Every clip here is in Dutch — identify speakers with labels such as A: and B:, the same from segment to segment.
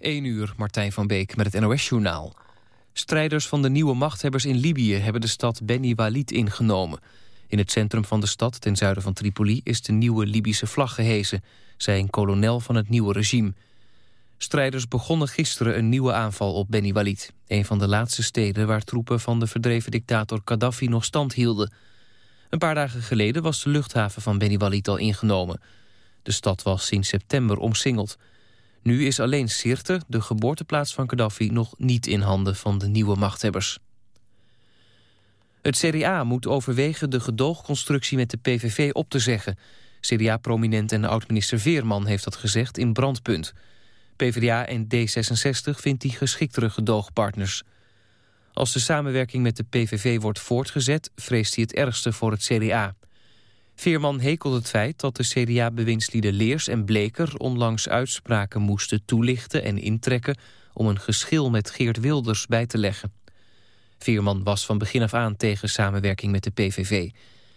A: 1 uur, Martijn van Beek met het NOS-journaal. Strijders van de nieuwe machthebbers in Libië hebben de stad Beni Walid ingenomen. In het centrum van de stad, ten zuiden van Tripoli, is de nieuwe Libische vlag gehezen, zei een kolonel van het nieuwe regime. Strijders begonnen gisteren een nieuwe aanval op Beni Walid, een van de laatste steden waar troepen van de verdreven dictator Gaddafi nog stand hielden. Een paar dagen geleden was de luchthaven van Beni Walid al ingenomen. De stad was sinds september omsingeld. Nu is alleen Sirte, de geboorteplaats van Gaddafi... nog niet in handen van de nieuwe machthebbers. Het CDA moet overwegen de gedoogconstructie met de PVV op te zeggen. CDA-prominent en oud-minister Veerman heeft dat gezegd in Brandpunt. PvdA en D66 vindt die geschiktere gedoogpartners. Als de samenwerking met de PVV wordt voortgezet... vreest hij het ergste voor het CDA. Veerman hekelt het feit dat de CDA-bewindslieden Leers en Bleker... onlangs uitspraken moesten toelichten en intrekken... om een geschil met Geert Wilders bij te leggen. Veerman was van begin af aan tegen samenwerking met de PVV.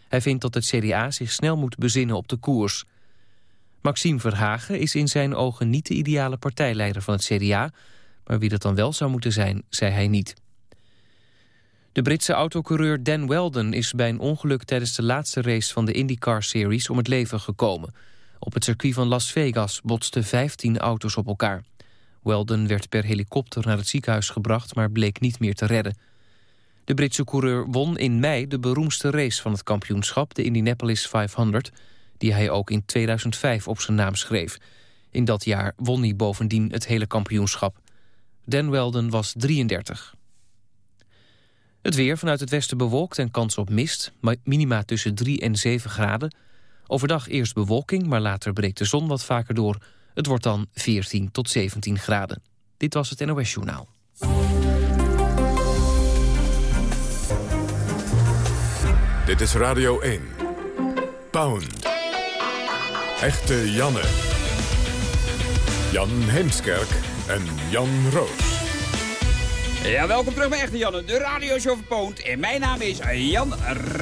A: Hij vindt dat het CDA zich snel moet bezinnen op de koers. Maxime Verhagen is in zijn ogen niet de ideale partijleider van het CDA... maar wie dat dan wel zou moeten zijn, zei hij niet. De Britse autocoureur Dan Weldon is bij een ongeluk tijdens de laatste race van de IndyCar Series om het leven gekomen. Op het circuit van Las Vegas botsten 15 auto's op elkaar. Weldon werd per helikopter naar het ziekenhuis gebracht, maar bleek niet meer te redden. De Britse coureur won in mei de beroemdste race van het kampioenschap, de Indianapolis 500, die hij ook in 2005 op zijn naam schreef. In dat jaar won hij bovendien het hele kampioenschap. Dan Weldon was 33. Het weer vanuit het westen bewolkt en kans op mist. Minima tussen 3 en 7 graden. Overdag eerst bewolking, maar later breekt de zon wat vaker door. Het wordt dan 14 tot 17 graden. Dit was het NOS Journaal.
B: Dit is Radio 1. Pound. Echte Janne. Jan Heemskerk en Jan Roos.
C: Ja, welkom terug bij Echte Janne, de radioshow van Poont. En mijn naam is Jan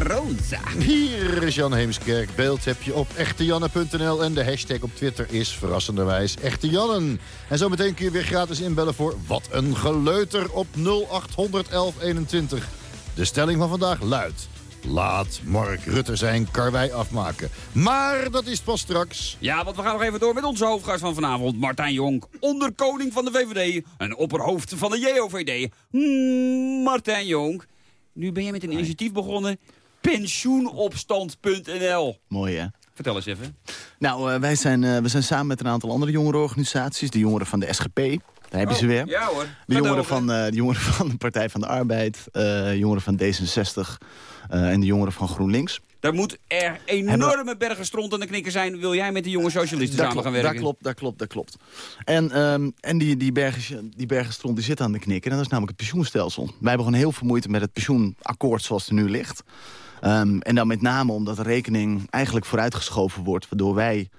C: Rosa.
D: Hier is Jan Heemskerk. Beeld heb je op echtejanne.nl. En de hashtag op Twitter is verrassenderwijs Echte Jannen. En zometeen kun je weer gratis inbellen voor Wat een Geleuter op 0800 1121. De stelling van vandaag luidt... Laat Mark Rutte zijn karwei afmaken. Maar dat is pas straks.
C: Ja, want we gaan nog even door met onze hoofdgast van vanavond. Martijn Jonk, onderkoning van de VVD en opperhoofd van de JOVD. Hmm, Martijn Jonk, nu ben je met een initiatief begonnen. Pensioenopstand.nl.
E: Mooi, hè?
C: Vertel eens even.
E: Nou, uh, wij zijn, uh, we zijn samen met een aantal andere jongerenorganisaties. De jongeren van de SGP. Daar heb je ze weer.
C: Ja hoor.
E: De jongeren, van, uh, de jongeren van de Partij van de Arbeid. jongeren van D66. En de jongeren van GroenLinks.
C: Daar moet er enorme bergen stront aan de knikken zijn... wil jij met de jonge socialisten
E: daar
C: samen
E: klopt,
C: gaan werken?
E: Dat klopt, dat klopt, dat klopt. En, um, en die, die, bergen, die bergen stront die zitten aan de knikken. En dat is namelijk het pensioenstelsel. Wij hebben gewoon heel veel moeite met het pensioenakkoord zoals het er nu ligt. Um, en dan met name omdat de rekening eigenlijk vooruitgeschoven wordt... waardoor wij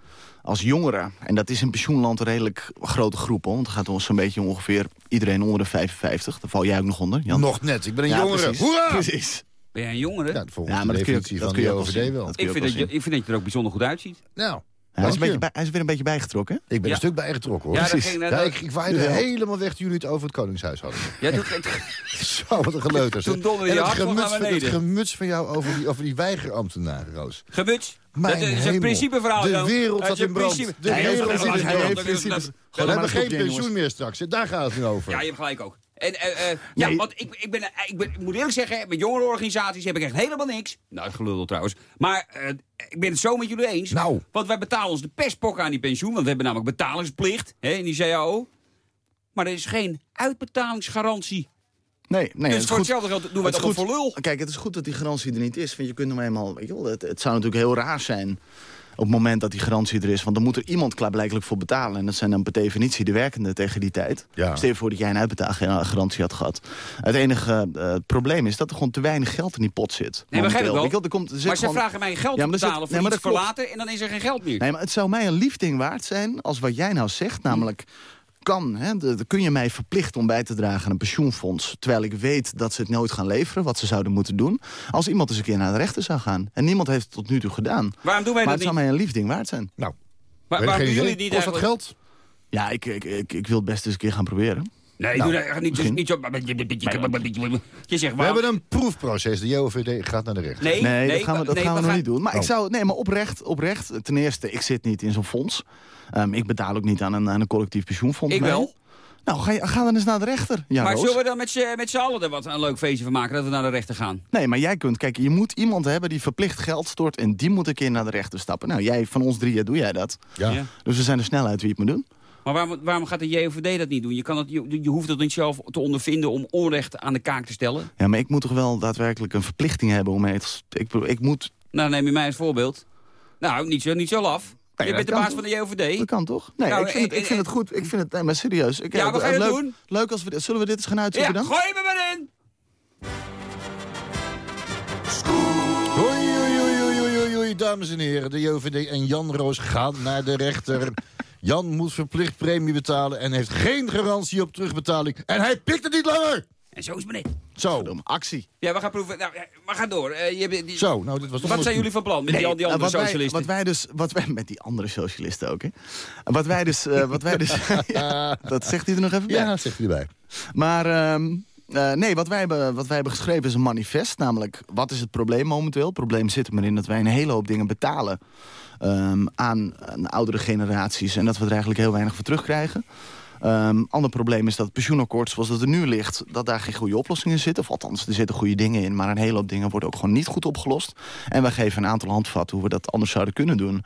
E: als jongeren, en dat is in pensioenland een redelijk grote groep... want het gaat ons zo'n beetje ongeveer iedereen onder de 55. Daar val jij ook nog onder, Jan.
D: Nog net, ik ben een
E: Ja,
D: jongere.
E: precies.
D: Hoera!
E: Precies.
C: Ben jij een jongere?
D: Ja, volgens
E: Ja, maar
D: de
E: dat kun je ook-
D: definitie
E: dat
D: van
E: kun
D: de
E: je ook wel
D: OVD wel.
E: Dat kun
C: ik, vind dat je, ik vind dat je er ook bijzonder goed uitziet.
D: Nou,
E: Hij is, een
D: je.
E: beetje bij, hij is weer een beetje bijgetrokken?
D: Ik ben
C: Ja.
D: een stuk bijgetrokken, hoor.
C: Ja,
D: Precies.
C: ging
D: Ja, ik, ik waaide
E: Ja.
D: helemaal weg toen jullie het over het Koningshuis hadden.
C: Ja, toen,
D: Zo, wat een geleuter.
C: Toen donderde
D: En
C: je
D: het gemuts,
C: naar
D: het gemuts van jou over die, over die weigerambtenaren, Roos.
C: Gemuts.
D: Mijn
C: dat is een principeverhaal.
D: De wereld
C: is
D: in
C: een
D: brand.
C: principe-
D: De wereld staat in
C: hij
D: brand. We hebben
E: een
D: geen pensioen meer straks. Daar gaat het nu over.
C: Ja, je hebt gelijk ook. En, eh, eh, ja,
E: Nee.
C: want ik, ik, ben, ik, ben, ik moet eerlijk zeggen, met jongerenorganisaties heb ik echt helemaal niks. Nou, gelul trouwens. Maar eh, ik ben het zo met jullie eens.
D: Nou.
C: Want wij betalen ons de pestpok aan die pensioen. Want we hebben namelijk betalingsplicht hè, in die CAO. Maar er is geen uitbetalingsgarantie.
E: Nee, nee.
C: dus
E: het is
C: voor hetzelfde geld doen we
E: Het is
C: allemaal voor lul.
E: Kijk, het is goed dat die garantie er niet is. Want je kunt hem eenmaal... Weet je wel, het, het zou natuurlijk heel raar zijn op het moment dat die garantie er is. Want dan moet er iemand klaarblijkelijk voor betalen. En dat zijn dan per definitie de werkenden tegen die tijd.
D: Ja.
E: Stel je voor dat jij een uitbetaalgarantie had gehad. Het enige eh, probleem is dat er gewoon te weinig geld in die pot zit.
C: Nee, begrijp ik wel.
E: Er komt, er zit
C: Maar ze vragen mij geld
E: Ja,
C: te
E: zit-
C: betalen voor
E: nee, maar
C: iets
E: dat
C: voor
E: klopt.
C: later. En dan is er geen geld meer.
E: Nee, maar het zou mij een liefding waard zijn als wat jij nou zegt, namelijk kan, hè, de- de- kun je mij verplichten om bij te dragen aan een pensioenfonds... terwijl ik weet dat ze het nooit gaan leveren, wat ze zouden moeten doen... als iemand eens een keer naar de rechter zou gaan. En niemand heeft het tot nu toe gedaan.
C: Waarom doen wij
E: maar
C: dat
E: het
C: niet?
E: zou mij een liefding waard zijn.
D: Nou,
C: Waar-
D: weet
C: waarom doen jullie niet
D: Kost dat geld?
E: Ja, ik, ik, ik, ik wil het best eens een keer gaan proberen.
C: Nee,
D: Nou,
C: doe dat niet, zo... Je zegt,
D: We hebben een proefproces. De JOVD gaat naar de rechter.
C: Nee,
E: Nee,
C: nee,
E: dat gaan we, dat
C: nee,
E: gaan we, nog
C: gaan-
E: niet doen. Maar ik
D: Oh.
E: zou, nee, maar oprecht, oprecht. Ten eerste, ik zit niet in zo'n fonds. Ehm, ik betaal ook niet aan een, aan een collectief pensioenfonds.
C: Ik
E: mee.
C: wel.
E: Nou, ga, je, ga dan eens naar de rechter. Ja,
C: Maar
E: Roos.
C: zullen we dan met z'n allen er wat een leuk feestje van maken... dat we naar de rechter gaan?
E: Nee, maar jij kunt, kijk, je moet iemand hebben die verplicht geld stort... en die moet een keer naar de rechter stappen. Nou, jij, van ons drieën doe jij dat.
D: Ja.
C: Ja.
E: Dus we zijn er snel uit wie het moet doen.
C: Maar waarom, waarom gaat de JOVD dat niet doen? Je, kan het, je, je hoeft het niet zelf te ondervinden om onrecht aan de kaak te stellen.
E: Ja, maar ik moet toch wel daadwerkelijk een verplichting hebben om mee te... Ik, ik moet...
C: Nou, neem je mij als voorbeeld. Nou, niet zo, niet zo laf.
E: Nee,
C: je bent de baas
E: toch?
C: van de JOVD.
E: Dat kan toch? Nee,
C: Nou,
E: ik, vind
C: en-
E: het, ik vind
C: en-
E: het goed. Ik vind het, nee, maar serieus. Ik,
C: Ja,
E: eh,
C: we gaan het
E: leuk,
C: doen.
E: Leuk als we dit... Zullen we dit eens gaan
C: Ja,
E: uitzoeken dan?
C: gooi me maar in!
D: Oei, oei, oei, oei, oei, oei, oei, dames en heren. De JOVD en Jan Roos gaan naar de rechter. Jan moet verplicht premie betalen en heeft geen garantie op terugbetaling. En hij pikt het niet langer.
C: En zo is het niet.
D: Zo,
E: Verdomme, Actie.
C: Ja, we gaan proeven. Nou, we gaan door. Eh, je, hebt die-
D: zo. Nou, dit was toch
C: Wat zijn jullie van plan met die, al die
E: eh,
C: andere
E: wat wij,
C: socialisten?
E: wat wij dus, wat wij, met die andere socialisten ook, hè. Wat wij dus, eh, wat wij dus, ja, dat zegt hij er nog even bij.
D: Ja, zegt hij erbij.
E: Maar ehm, eh, nee, wat wij, hebben, wat wij hebben geschreven is een manifest. Namelijk, wat is het probleem momenteel? Het probleem zit er maar in dat wij een hele hoop dingen betalen... ehm, aan, aan oudere generaties. En dat we er eigenlijk heel weinig voor terugkrijgen. Een ander probleem is dat het pensioenakkoord zoals het er nu ligt... dat daar geen goede oplossingen zitten. Of althans, er zitten goede dingen in. Maar een hele hoop dingen worden ook gewoon niet goed opgelost. En wij geven een aantal handvatten hoe we dat anders zouden kunnen doen.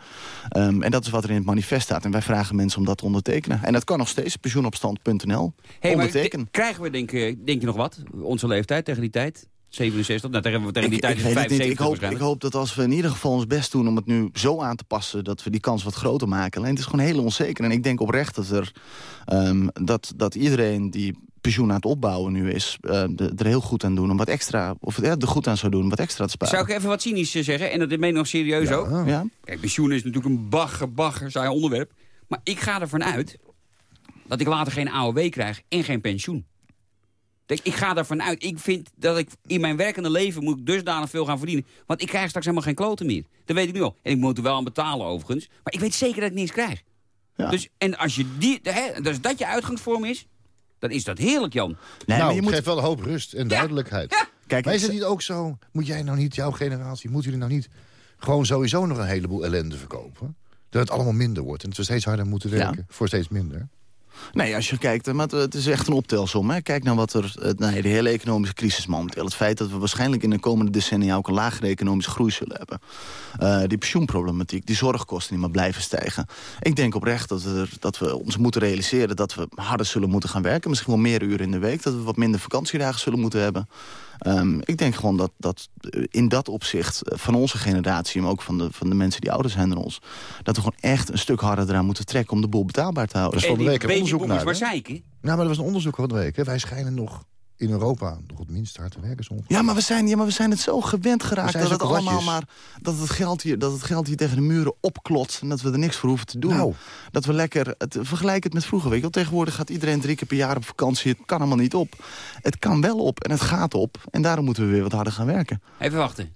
E: Ehm, en dat is wat er in het manifest staat. En wij vragen mensen om dat te ondertekenen. En dat kan nog steeds, pensioenopstand.nl.
C: Hey, maar
E: onderteken.
C: de- krijgen we denk, je- denk je nog wat? Onze leeftijd tegen die tijd? 67? Nou, tegen, tegen die
E: Ik,
C: tijd
E: ik
C: is het
E: weet het niet.
C: 75
E: Ik hoop, ik hoop dat als we in ieder geval ons best doen om het nu zo aan te passen... dat we die kans wat groter maken. Alleen het is gewoon heel onzeker. En ik denk oprecht dat, er, ehm, dat, dat iedereen die pensioen aan het opbouwen nu is... eh, de- er heel goed aan doen om wat extra... of ja, er goed aan zou doen om wat extra te sparen.
C: Zou ik even wat cynisch eh, zeggen? En dat meen ik nog serieus ook.
E: Ja?
C: Kijk, pensioen is natuurlijk een bagger, bagger, saai onderwerp. Maar ik ga ervan uit dat ik later geen AOW krijg en geen pensioen. Ik ga ervan uit. Ik vind dat ik in mijn werkende leven moet ik dusdanig veel gaan verdienen. Want ik krijg straks helemaal geen kloten meer. Dat weet ik nu al. En ik moet er wel aan betalen overigens. Maar ik weet zeker dat ik niks krijg.
E: Ja.
C: Dus, en als je die, hè, dus dat je uitgangsvorm is, dan is dat heerlijk, Jan.
E: Nee,
D: nou,
E: maar je moet,
D: geeft wel een hoop rust en duidelijkheid.
C: Ja.
E: kijk,
D: Maar is het niet ook zo, moet jij nou niet, jouw generatie, moeten jullie nou niet gewoon sowieso nog een heleboel ellende verkopen? Dat het allemaal minder wordt en dat we steeds harder moeten
E: Ja.
D: werken voor steeds minder.
E: Nee, als je kijkt, eh, maar het- is echt een optelsom. Hè. Kijk naar wat er, eh, nee, de hele economische crisis momenteel. Het feit dat we waarschijnlijk in de komende decennia ook een lagere economische groei zullen hebben. Eh, die pensioenproblematiek, die zorgkosten die maar blijven stijgen. Ik denk oprecht dat er- dat we ons moeten realiseren dat we harder zullen moeten gaan werken. Misschien wel meer uren in de week. Dat we wat minder vakantiedagen zullen moeten hebben. Ehm, ik denk gewoon dat, dat in dat opzicht eh, van onze generatie... maar ook van de, van de mensen die ouder zijn dan ons... dat we gewoon echt een stuk harder eraan moeten trekken... om de boel betaalbaar te houden.
D: Dat is van de week een onderzoek naar. Nou, maar er was een onderzoek van de week. Hè. Wij schijnen nog in Europa nog het minst hard te werken. zo ongeveer.
E: Ja, maar we zijn, ja, maar we zijn het zo gewend
D: We
E: geraakt dat het allemaal maar dat het, geld hier, dat het geld hier tegen de muren opklotst en dat we er niks voor hoeven te doen.
D: Nou.
E: Dat we lekker, het, vergelijk het met vroeger. Weet je. Tegenwoordig gaat iedereen drie keer per jaar op vakantie. Het kan allemaal niet op. Het kan wel op en het gaat op. En daarom moeten we weer wat harder gaan werken.
C: Even wachten.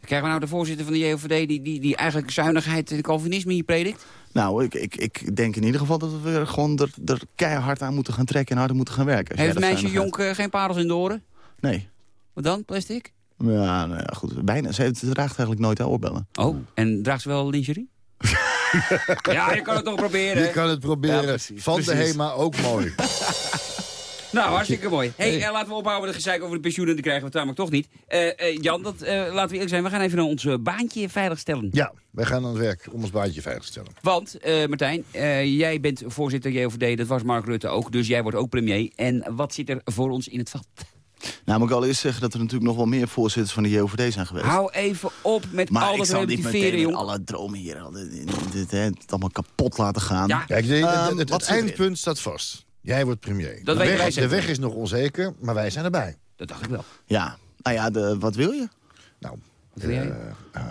C: Krijgen we nou de voorzitter van de JOVD die, die, die eigenlijk zuinigheid en Calvinisme hier predikt?
E: Nou, ik, ik, ik denk in ieder geval dat we weer gewoon er, er keihard aan moeten gaan trekken en harder moeten gaan werken.
C: Heeft meisje
E: zuinigheid-
C: Jonk geen parels in de oren?
E: Nee.
C: Wat dan, plastic?
E: Ja, nou ja, goed. Bijna. Ze, ze draagt eigenlijk nooit haar oorbellen.
C: Oh, en draagt ze wel lingerie? ja, je kan het toch proberen.
D: Je kan het proberen.
E: Ja, precies,
D: van de. HEMA ook mooi.
C: Nou, hartstikke mooi. hey, eh, laten we ophouden met de gezeik over de pensioenen. Die krijgen we namelijk toch niet. Eh, eh, Jan, dat, eh, laten we eerlijk zijn. We gaan even ons eh, baantje veiligstellen.
D: Ja, wij gaan aan het werk om ons baantje veilig te stellen.
C: Want, eh, Martijn, eh, jij bent voorzitter JOVD. Dat was Mark Rutte ook. Dus jij wordt ook premier. En wat zit er voor ons in het vat?
E: Nou, moet ik al eerst zeggen dat er natuurlijk nog wel meer voorzitters van de JOVD zijn geweest.
C: Hou even op met
E: Maar
C: al
E: ik
C: dat
E: zal niet
C: relativeren, jongen.
E: alle dromen hier al dit, het allemaal kapot laten gaan.
C: Ja.
D: Kijk, de-
E: Ehm,
D: het, het, eindpunt staat vast. Jij wordt premier.
C: Dat
D: de,
C: wij
D: weg, de
C: zeker.
D: weg is nog onzeker, maar wij zijn erbij.
C: Dat dacht ik wel.
E: Ja. Nou ja, de, wat wil je?
D: Nou,
C: Wat wil jij?
D: eh,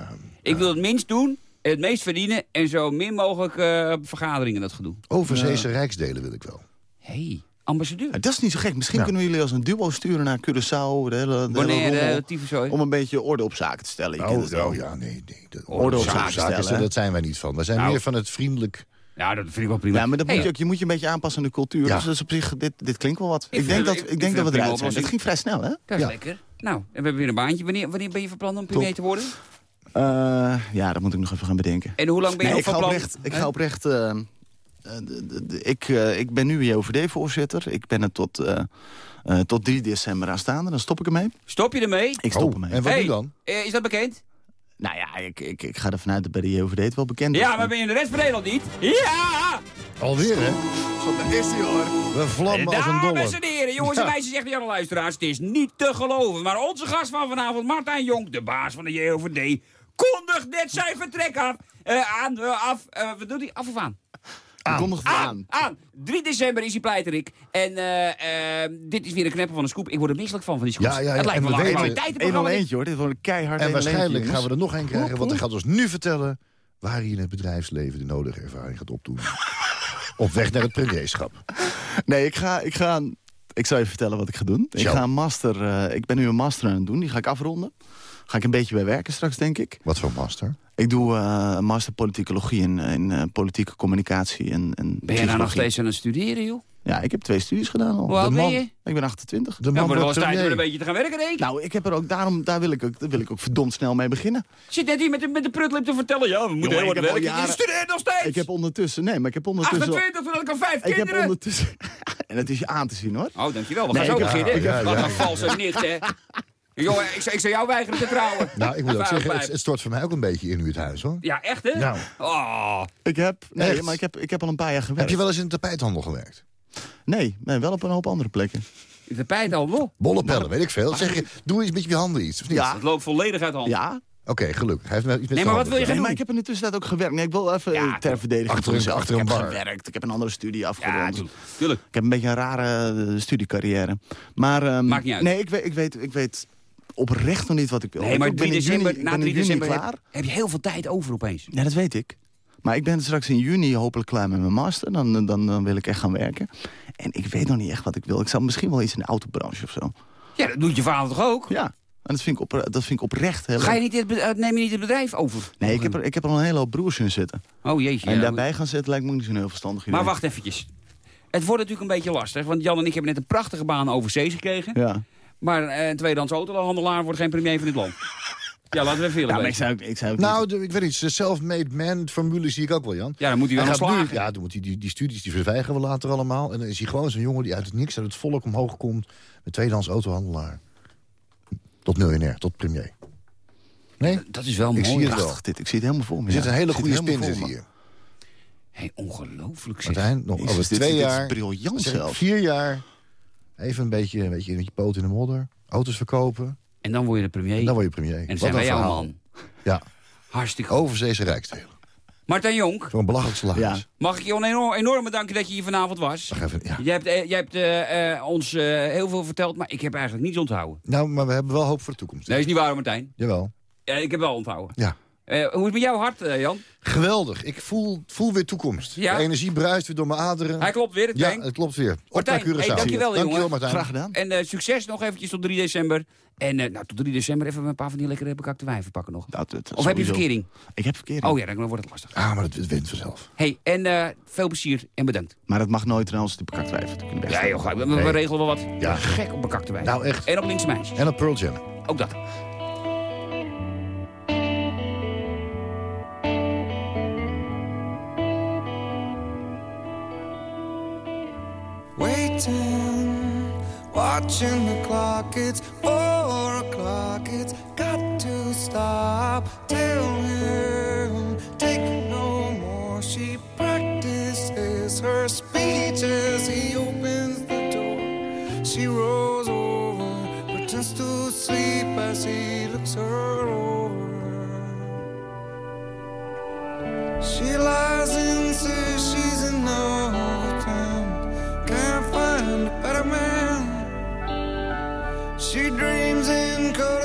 C: Ik wil het minst doen, het meest verdienen... en zo min mogelijk eh, vergaderingen dat gedoe.
D: overzeese rijksdelen wil ik wel.
C: Hé, hey, ambassadeur.
E: Ja, dat is niet zo gek. Misschien
D: Ja.
E: kunnen jullie als een duo sturen naar Curaçao. De hele, de rommel, om een beetje orde op zaken te stellen. Je kent
D: Oh, oh ja, nee, nee. De
E: Orde op
D: zaken
E: zaken stellen,
D: is-
E: hè?
D: dat zijn wij niet van. Wij zijn
C: Nou.
D: meer van het vriendelijk
C: Ja, dat vind ik wel prima.
E: Ja, maar dat
C: Hey,
E: moet je, ook, je moet je een beetje aanpassen aan de cultuur.
D: Ja.
E: Dus dat is op zich, dit, dit klinkt wel wat. Ik, denk
C: het-
E: dat,
C: ik-
E: denk dat we
C: het
E: eruit zijn. Het ging vrij snel, hè?
C: Dat is
D: Ja.
C: lekker. Nou, en we hebben weer een baantje. Wanneer, wanneer ben je van plan om premier te worden?
E: Eh, ja, dat moet ik nog even gaan bedenken.
C: En hoe lang ben je
E: Nee,
C: nog van
E: ga
C: plan?
E: oprecht. Ik, ga oprecht eh, eh, ik, eh, ik ben nu JOVD-voorzitter. Ik ben er tot, eh, eh, tot 3 december aanstaande. Dan stop ik ermee.
C: Stop je ermee?
E: Ik stop
D: Oh,
E: ermee.
D: en wat
C: Hey,
D: nu dan?
C: eh, is dat bekend?
E: Nou ja, ik, ik, ik ga ervan uit dat bij de JOVD het wel bekend is.
C: Ja, maar ben je in de rest van Nederland niet? Ja!
D: Alweer, hè?
E: Daar is hij hoor.
D: We vlammen als een
C: Dames
D: dolle.
C: en heren, jongens en meisjes, zegt de Janne luisteraars. Het is niet te geloven, maar onze gast van vanavond, Martijn Jonk, de baas van de JOVD, kondigt net zijn vertrek af. Eh, aan, eh, af, eh, wat doet hij? Af of aan? Aan,
E: aan.
C: aan. 3 december is hij pleiterik. En eh, eh, dit is weer een knapper van een scoop. Ik word er misselijk van, van die scoops.
D: Ja, ja, ja.
C: Het lijkt
D: En
C: wel
D: we
C: een
D: weten-
C: actualiteitenprogramma.
E: 1 eentje hoor. Dit wordt een keihard
D: En
E: 101
D: waarschijnlijk gaan we er nog een krijgen, want hij gaat ons nu vertellen... waar hij in het bedrijfsleven de nodige ervaring gaat opdoen. Op weg naar het premierschap.
E: Nee, ik ga, ik ga... Ik zal je vertellen wat ik ga doen. Ik, ga een master, eh, ik ben nu een master aan het doen. Die ga ik afronden. Ga ik een beetje bij werken straks, denk ik.
D: Wat voor master?
E: Ik doe eh, een master politicologie in, in eh, politieke communicatie en, en
C: Ben je nou nog steeds aan het studeren, joh?
E: Ja, ik heb twee studies gedaan al.
C: Hoe oud
D: de
C: ben
D: man-
C: je?
E: Ik ben 28.
D: De
C: Ja,
D: man
C: maar wel
D: wordt
C: tijd om een beetje te gaan werken, denk ik.
E: Nou, ik heb er ook, daarom, daar, wil ik ook, daar wil ik ook verdomd snel mee beginnen.
C: Zit net hier met de, met de prutlip te vertellen. Ja, we moeten heel
E: ik
C: hard werken. Je studeert nog steeds.
E: Ik heb ondertussen, nee, maar ik heb ondertussen...
C: 28, terwijl ik al vijf
E: ik heb
C: kinderen.
E: ondertussen... en het is je aan te zien, hoor.
C: Oh, dankjewel. We
E: Nee,
C: gaan zo
E: ik heb-
C: beginnen.
D: ik heb-
C: Wat
D: ja,
C: een
D: ja.
C: valse nicht, hè. Jongen, ik, zou- ik zou jou weigeren te trouwen.
D: Nou, ik moet ook zeggen, het, het stort voor mij ook een beetje in nu het huis, hoor.
C: Ja, echt, hè?
D: Nou.
C: Oh.
E: Ik heb, nee,
D: Echt?
E: maar ik heb, ik heb al een paar jaar gewerkt.
D: Heb je wel eens in de tapijthandel gewerkt?
E: Nee, nee, wel op een hoop andere plekken.
C: De pijt al wel.
D: Bollepellen, weet ik veel. Zeg je, doe eens met je handen iets, of niet?
E: Ja.
C: Het loopt volledig uit de hand.
E: Ja,
D: Oké, gelukkig. Hij heeft iets met
C: Nee, maar wat
D: handen
C: wil je
E: nee, maar ik heb in de tussentijd ook gewerkt. Nee, ik wil even
C: Ja,
E: ter verdediging
D: achter een- achter
E: ik heb
D: bar.
E: gewerkt, ik heb een andere studie
C: Ja,
E: afgerond.
C: tuurlijk. tuurlijk.
E: Ik heb een beetje een rare eh, studiecarrière. Maar, ehm,
C: Maakt niet uit.
E: Nee, ik weet, ik, weet, ik weet oprecht nog niet wat ik wil.
C: Nee, maar
E: ben
C: 3
E: in juni-
C: na
E: ben in
C: 3
E: juni
C: december
E: klaar.
C: heb, heb je heel veel tijd over opeens.
E: Ja, dat weet ik. Maar ik ben straks in juni hopelijk klaar met mijn master. Dan, dan, dan wil ik echt gaan werken. En ik weet nog niet echt wat ik wil. Ik zou misschien wel iets in de autobranche of zo.
C: Ja, dat doet je vader toch ook?
E: Ja, en dat vind ik, op, dat vind ik oprecht heel
C: Ga je niet het, eh, neem je niet het bedrijf over?
E: Nee, ik heb, er, ik heb er al een hele hoop broers in zitten.
C: Oh jeetje.
E: en
C: ja,
E: daarbij gaan zitten lijkt me niet zo'n heel verstandig idee.
C: Maar wacht eventjes. Het wordt natuurlijk een beetje lastig. Want Jan en ik hebben net een prachtige baan overzees gekregen.
E: Ja.
C: Maar eh, een tweedehands autohandelaar wordt geen premier van dit land. Ja, laten we even
E: Ja, ik zou, ik zou
D: Nou, de, ik weet niet, de self-made man formule zie ik ook wel, Jan.
C: Ja, dan moet hij wel
D: Hij nu, ja, dan moet hij die, die studies, die verzwijgen we later allemaal. En dan is hij gewoon zo'n jongen die uit het niks, uit het volk omhoog komt... met tweedehands autohandelaar. Tot miljonair, tot premier. Nee?
C: Dat is wel
D: Ik
C: mooi.
D: zie het wel.
E: Dit. Ik zie het helemaal voor me.
D: Er zit
E: ja.
D: een hele goede spin zit hier.
C: Hey, ongelooflijk zeg.
D: Martijn, nog over
E: dit-
D: twee
E: dit is
D: jaar...
E: briljant zelfs.
D: Vier jaar, even een beetje, een beetje met je poot in de modder. Auto's verkopen.
C: En dan word je de premier.
D: En dan word je premier.
C: En dan
D: Wat
C: zijn wij jouw man.
D: Ja,
C: Hartstikke goed.
D: overzeese rijkstelen.
C: Martijn Jonk,
D: Voor een belachelijk salaris.
E: Ja.
C: mag ik je enorm, enorm bedanken dat je hier vanavond was.
D: Wacht even, ja.
C: Jij hebt, eh, jij hebt eh, eh, ons heel veel verteld, maar ik heb eigenlijk niets onthouden.
D: Nou, maar we hebben wel hoop voor de toekomst.
C: Nee, is niet waar, Martijn.
D: Jawel.
C: Ja, ik heb wel onthouden.
D: Ja.
C: Eh, hoe is het met jouw hart, eh, Jan?
D: Geweldig. Ik voel, voel weer toekomst.
C: Ja?
D: De energie bruist weer door mijn aderen.
C: Hij klopt weer, het
D: ja, het klopt weer. Op
C: Martijn,
D: naar Curaçao.
C: hey, dankjewel,
D: Dankjewel. Martijn.
E: Graag gedaan.
C: En eh, succes nog eventjes tot 3 december. En eh, nou, tot 3 december even een paar van die lekkere bekakte wijven pakken nog.
E: Dat- dat-
C: Of heb je verkering?
E: Ik heb verkering.
C: Oh ja, dan wordt het lastig.
D: Ah, maar dat wint vanzelf.
C: hey, en eh, veel plezier en bedankt.
E: Maar dat mag nooit trouwens de bekakt wijven. Dat kunnen we best
C: Ja, joh, we, we regelen wel wat.
D: Ja.
C: Gek op bekakte wijven.
D: Nou, echt.
C: En op linkse meisjes.
D: En op Pearl Jam.
C: Ook dat.
F: Waiting, watching the clock. It's four o'clock. It's got to stop. Tell him, take no more. She practices her speech as he opens the door. She rolls over, pretends to sleep as he looks her over. She lies and says she's in love Man, She dreams in color.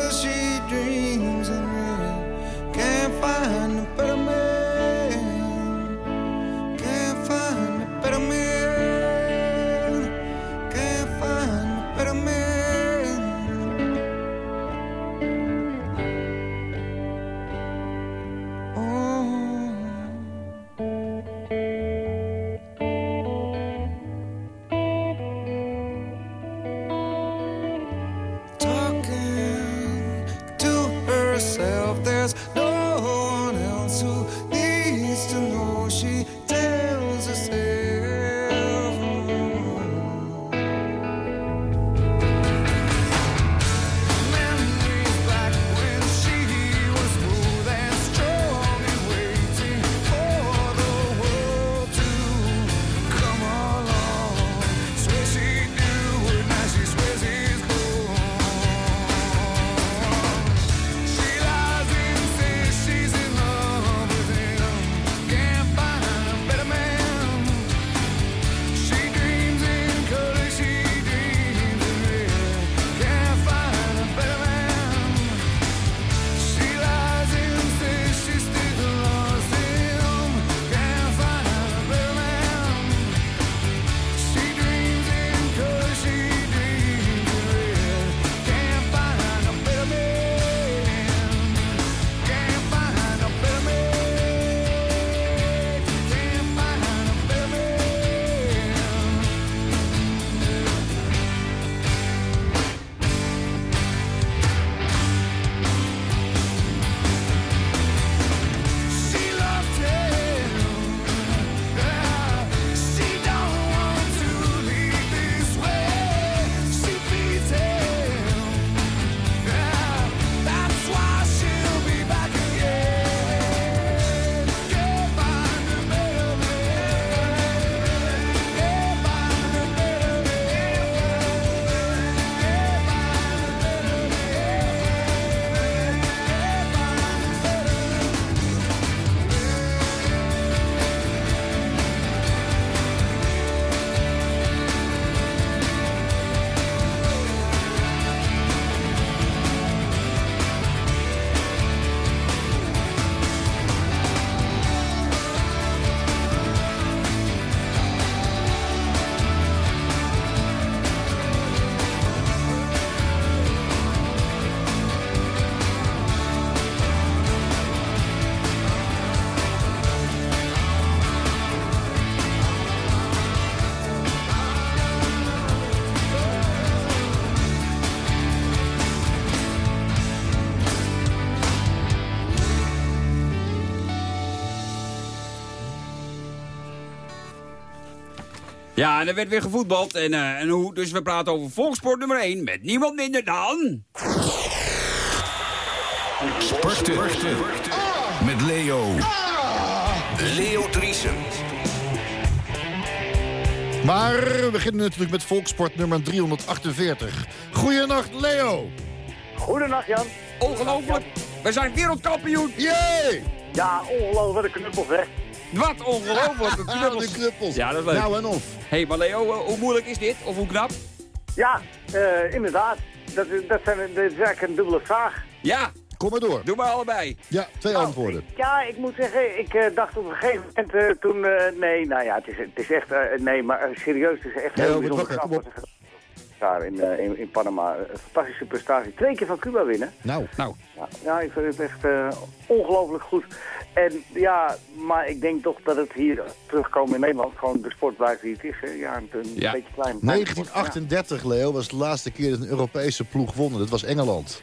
C: Ja, en er werd weer gevoetbald. En, eh, en hoe? Dus we praten over volkssport nummer 1 met niemand minder dan...
G: Sporten. Met Leo. Leo Driesen.
D: Maar we beginnen natuurlijk met volkssport nummer 348. Goedenacht, Leo.
H: Goedenacht Jan.
C: Ongelooflijk. We zijn wereldkampioen.
D: Yay!
H: Ja, ongelooflijk, wat een knuppel zeg.
C: Wat ongelooflijk. de knuppels.
D: de knuppels.
C: Ja, dat is leuk.
D: Nou en of.
C: Hé, hey, maar Leo, eh, hoe moeilijk is dit? Of hoe knap?
H: Ja, eh, inderdaad. Dat, is- dat, zijn, dat is eigenlijk een dubbele vraag.
C: Ja,
D: Kom maar door.
C: doe maar allebei.
D: Ja, twee
H: Nou,
D: antwoorden.
H: ik- ja, ik moet zeggen, ik eh, dacht op een gegeven moment toen... eh, nee, nou ja, het is, het is echt... nee, maar serieus, het is echt
D: Nee,
H: heel bijzonder
D: wakker, kom
H: daar in, in, in Panama. Een fantastische prestatie. Twee keer van Cuba winnen.
D: Nou,
C: Nou,
H: Ja, ja ik vind het echt eh, ongelooflijk goed. En ja, maar ik denk toch dat het hier terugkomen in Nederland gewoon de sport blijft die het is. Hè. Ja, een, een
C: Ja.
H: beetje klein.
D: 1938, Leo, was de laatste keer dat een Europese ploeg won. Dat was Engeland.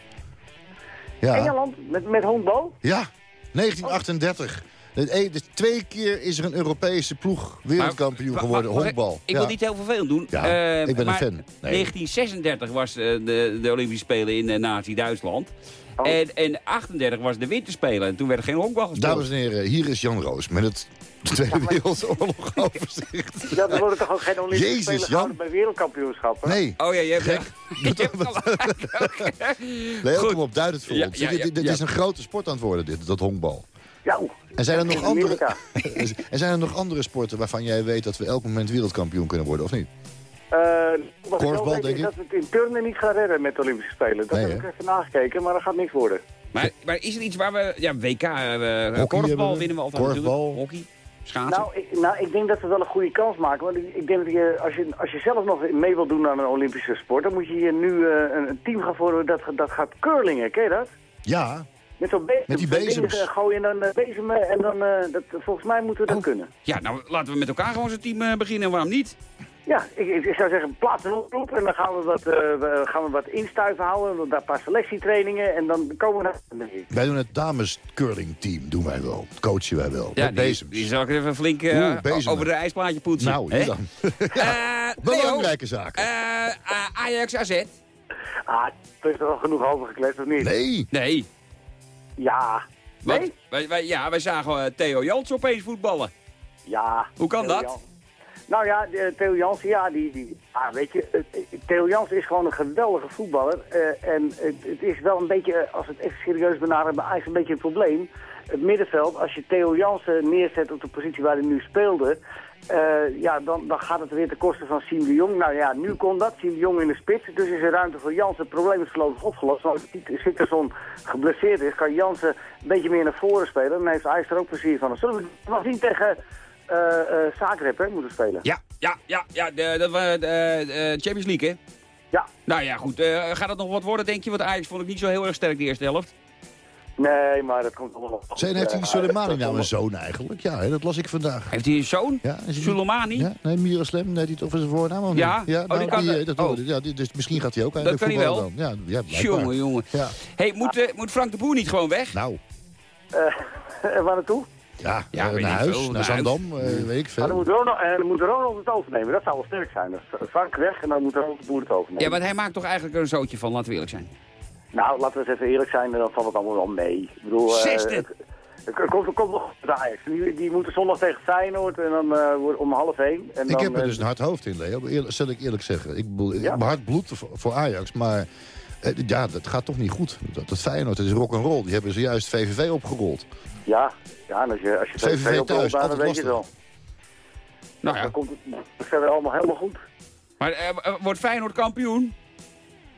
H: Ja. Engeland met, met honkbal?
D: ja 1938. Het e- dus twee keer is er een Europese ploeg wereldkampioen
C: Maar-
D: geworden, honkbal.
C: Ik
D: Ja.
C: wil niet heel vervelend doen.
D: Ja,
C: Eh,
D: ik ben een
C: maar
D: fan. Nee.
C: 1936 was eh, de, de Olympische Spelen in eh, Nazi-Duitsland.
H: Oh.
C: En, en 38 was de winterspelen. En toen werd er geen honkbal gespeeld.
D: Dames en heren, hier is Jan Roos met het Tweede Wereldoorlog overzicht.
H: Ja, worden toch ook geen Olympische
D: Jezus,
H: Spelen
D: Jan.
H: gehouden bij wereldkampioenschappen?
D: Nee,
C: Oh ja, je hebt,
D: Gek.
C: je hebt gelijk.
D: Leo,
C: Goed.
D: kom op, duid het voor
C: Ja,
D: ons.
C: ja,
D: dit
C: ja,
D: dit- dit
C: ja.
D: is een grote sport aan het worden, dit, dat honkbal.
H: Ja, oeh.
D: En zijn er nog
H: In
D: andere,
H: Amerika.
D: en zijn er nog andere sporten waarvan jij weet dat we elk moment wereldkampioen kunnen worden, of niet?
H: Eh, wat
D: Korfbal, denk
H: is
D: ik?
H: dat we het in turnen niet gaan redden met de Olympische Spelen. Dat
D: Nee,
H: heb ik even nagekeken, maar dat gaat niks worden.
C: Maar, maar is er iets waar we... Ja, WK, eh
D: hebben
C: korfbal
D: we.
C: winnen we altijd
D: Korfbal.
C: natuurlijk. Hockey, schaatsen.
H: Nou ik, nou, ik denk dat we wel een goede kans maken. Want ik, ik denk dat je als, je, als je zelf nog mee wilt doen aan een Olympische sport... dan moet je hier nu eh, een, een team gaan vormen dat, dat gaat curlingen. Ken je dat?
D: Ja,
H: Met, zo'n be
D: Met die bezems.
H: gooien en dan uh, bezemen. En dan, eh, dat, volgens mij moeten we dat
C: Oh.
H: kunnen.
C: Ja, nou laten we met elkaar gewoon zo'n team eh, beginnen. Waarom niet?
H: Ja, ik, ik, zou zeggen, plaats een oproep en dan gaan we wat, eh, we, gaan we wat instuiven houden. Daar een paar selectietrainingen en dan komen we naar...
D: wij doen het dames curling team, doen wij wel. Coachen wij wel.
C: Ja, die,
D: bezems.
C: die zal ik even flink eh,
D: Oeh,
C: over de ijsplaatje poetsen.
D: Nou,
C: hè?
D: hier dan.
C: Eh,
D: Belangrijke
C: eh, eh, Ajax AZ?
H: Ah, er is er al genoeg over gekletst, of niet?
D: Nee,
C: Nee.
H: Ja.
C: Wat?
H: Nee?
C: Wij, wij, ja, wij zagen Theo Jans opeens voetballen.
H: Ja.
C: Hoe kan
H: Theo
C: dat?
H: Jan- Nou ja, Theo Jansen, ja, die, die, ah, weet je, het- het- Theo Jansen is gewoon een geweldige voetballer. eh, en het, het is wel een beetje, eh, als we het echt serieus benaderen, Ajax een beetje een probleem. Het middenveld, als je Theo Jansen neerzet op de positie waar hij nu speelde, eh, ja, dan, dan gaat het weer ten koste van Siem de Jong. Nou ja, nu kon dat, Siem de Jong in de spits, dus is er ruimte voor Jansen. Het probleem is voorlopig opgelost. Nou, als Siktersson geblesseerd is, kan Jansen een beetje meer naar voren spelen. Dan heeft Ajax er ook plezier van. Zullen we nog zien tegen Zagreb, hè, moeten spelen.
C: Ja, ja, ja, ja de, dat was de, de Champions League, hè?
H: Ja.
C: Nou ja, goed. eh, gaat het nog wat worden, denk je? Want Ajax vond ik niet zo heel erg sterk de eerste helft.
H: Nee, maar dat komt allemaal nog.
D: zijn heeft die
H: Eh,
D: Soleimani
H: dat
D: nou een zoon eigenlijk? Ja, hè, dat las ik vandaag.
C: Heeft hij een zoon?
D: Ja, hij-
C: Soleimani?
D: Ja, nee, Miroslav, nee, die toch zijn voornaam of
C: Ja?
D: Ja,
C: Oh,
D: nou,
C: die kan-
D: die, eh, dat
C: oh.
D: hoorde- ja, die- dus misschien gaat hij ook
C: Dat
D: eigenlijk
C: kan hij
D: dan. Ja.
C: Jongen, jongen.
D: Ja.
C: hey, moet, eh, moet Frank de Boer niet gewoon weg?
D: Nou.
H: Eh, waar naartoe?
D: Ja,
C: Ja,
D: eh, naar huis,
C: veel,
D: naar
C: naar
D: Zandam, eh, weet ik
H: Maar dan
D: veel.
H: moet Ronald, eh, dan moet Ronald het overnemen. Dat zou wel sterk zijn. Dus Frank weg en dan moet Ronald de Boer het overnemen.
C: Ja, maar hij maakt toch eigenlijk een zootje van, laten we eerlijk zijn.
H: Nou, laten we eens even eerlijk zijn, dan valt het allemaal wel mee. Ik bedoel, eh,
C: Zesde.
H: het- Het het komt, het komt nog Ajax. Die, die moeten zondag tegen Feyenoord en dan eh, wordt om half één. En
D: Ik
H: dan,
D: heb er dus een hard hoofd in, Leo. Eerlijk, zal ik eerlijk zeggen. Ik bedoel,
H: Ja.
D: mijn hart bloedt voor, voor Ajax, maar ja, dat gaat toch niet goed. Dat, dat Feyenoord, dat is rock and roll. Die hebben zojuist VVV opgerold.
H: Ja, ja en als je, als je
D: VVV
H: VVV
D: thuis,
H: dan weet je het wel.
C: Nou ja,
H: Dan komt het verder allemaal helemaal goed.
C: maar eh, eh, wordt Feyenoord kampioen?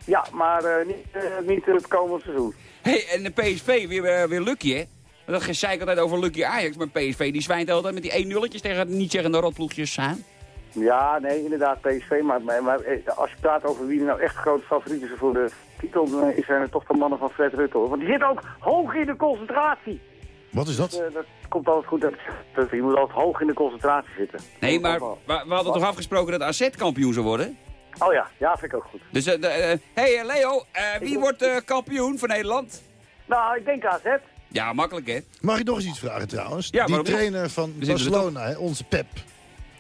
H: Ja, maar eh, niet, eh, niet het komende seizoen.
C: hey, en de PSV weer, weer Lucky, hè? Dat gezeik altijd over Lucky Ajax, maar PSV die zwijnt altijd met die 1 nulletjes tegen niet zeggende rotploegjes aan.
H: Ja, nee, inderdaad, PSV. Maar, maar, maar, als je praat over wie er nou echt grote favoriet is voor de titel, dan zijn het toch de mannen van Fred Rutte. Hoor. Want die zitten ook hoog in de concentratie.
D: Wat is dat?
H: Eh, dat komt altijd goed uit. Dat- Je moet altijd hoog in de concentratie zitten.
C: Nee, maar we, we hadden toch afgesproken dat AZ kampioen zou worden?
H: Oh ja, ja, vind ik ook goed.
C: Dus, eh, de, eh, hey eh, Leo, eh, wie wordt eh, kampioen van Nederland?
H: Nou, ik denk AZ.
C: Ja, makkelijk hè?
D: Mag ik nog eens iets vragen trouwens?
C: Ja,
D: Die trainer van Barcelona, hè, onze Pep.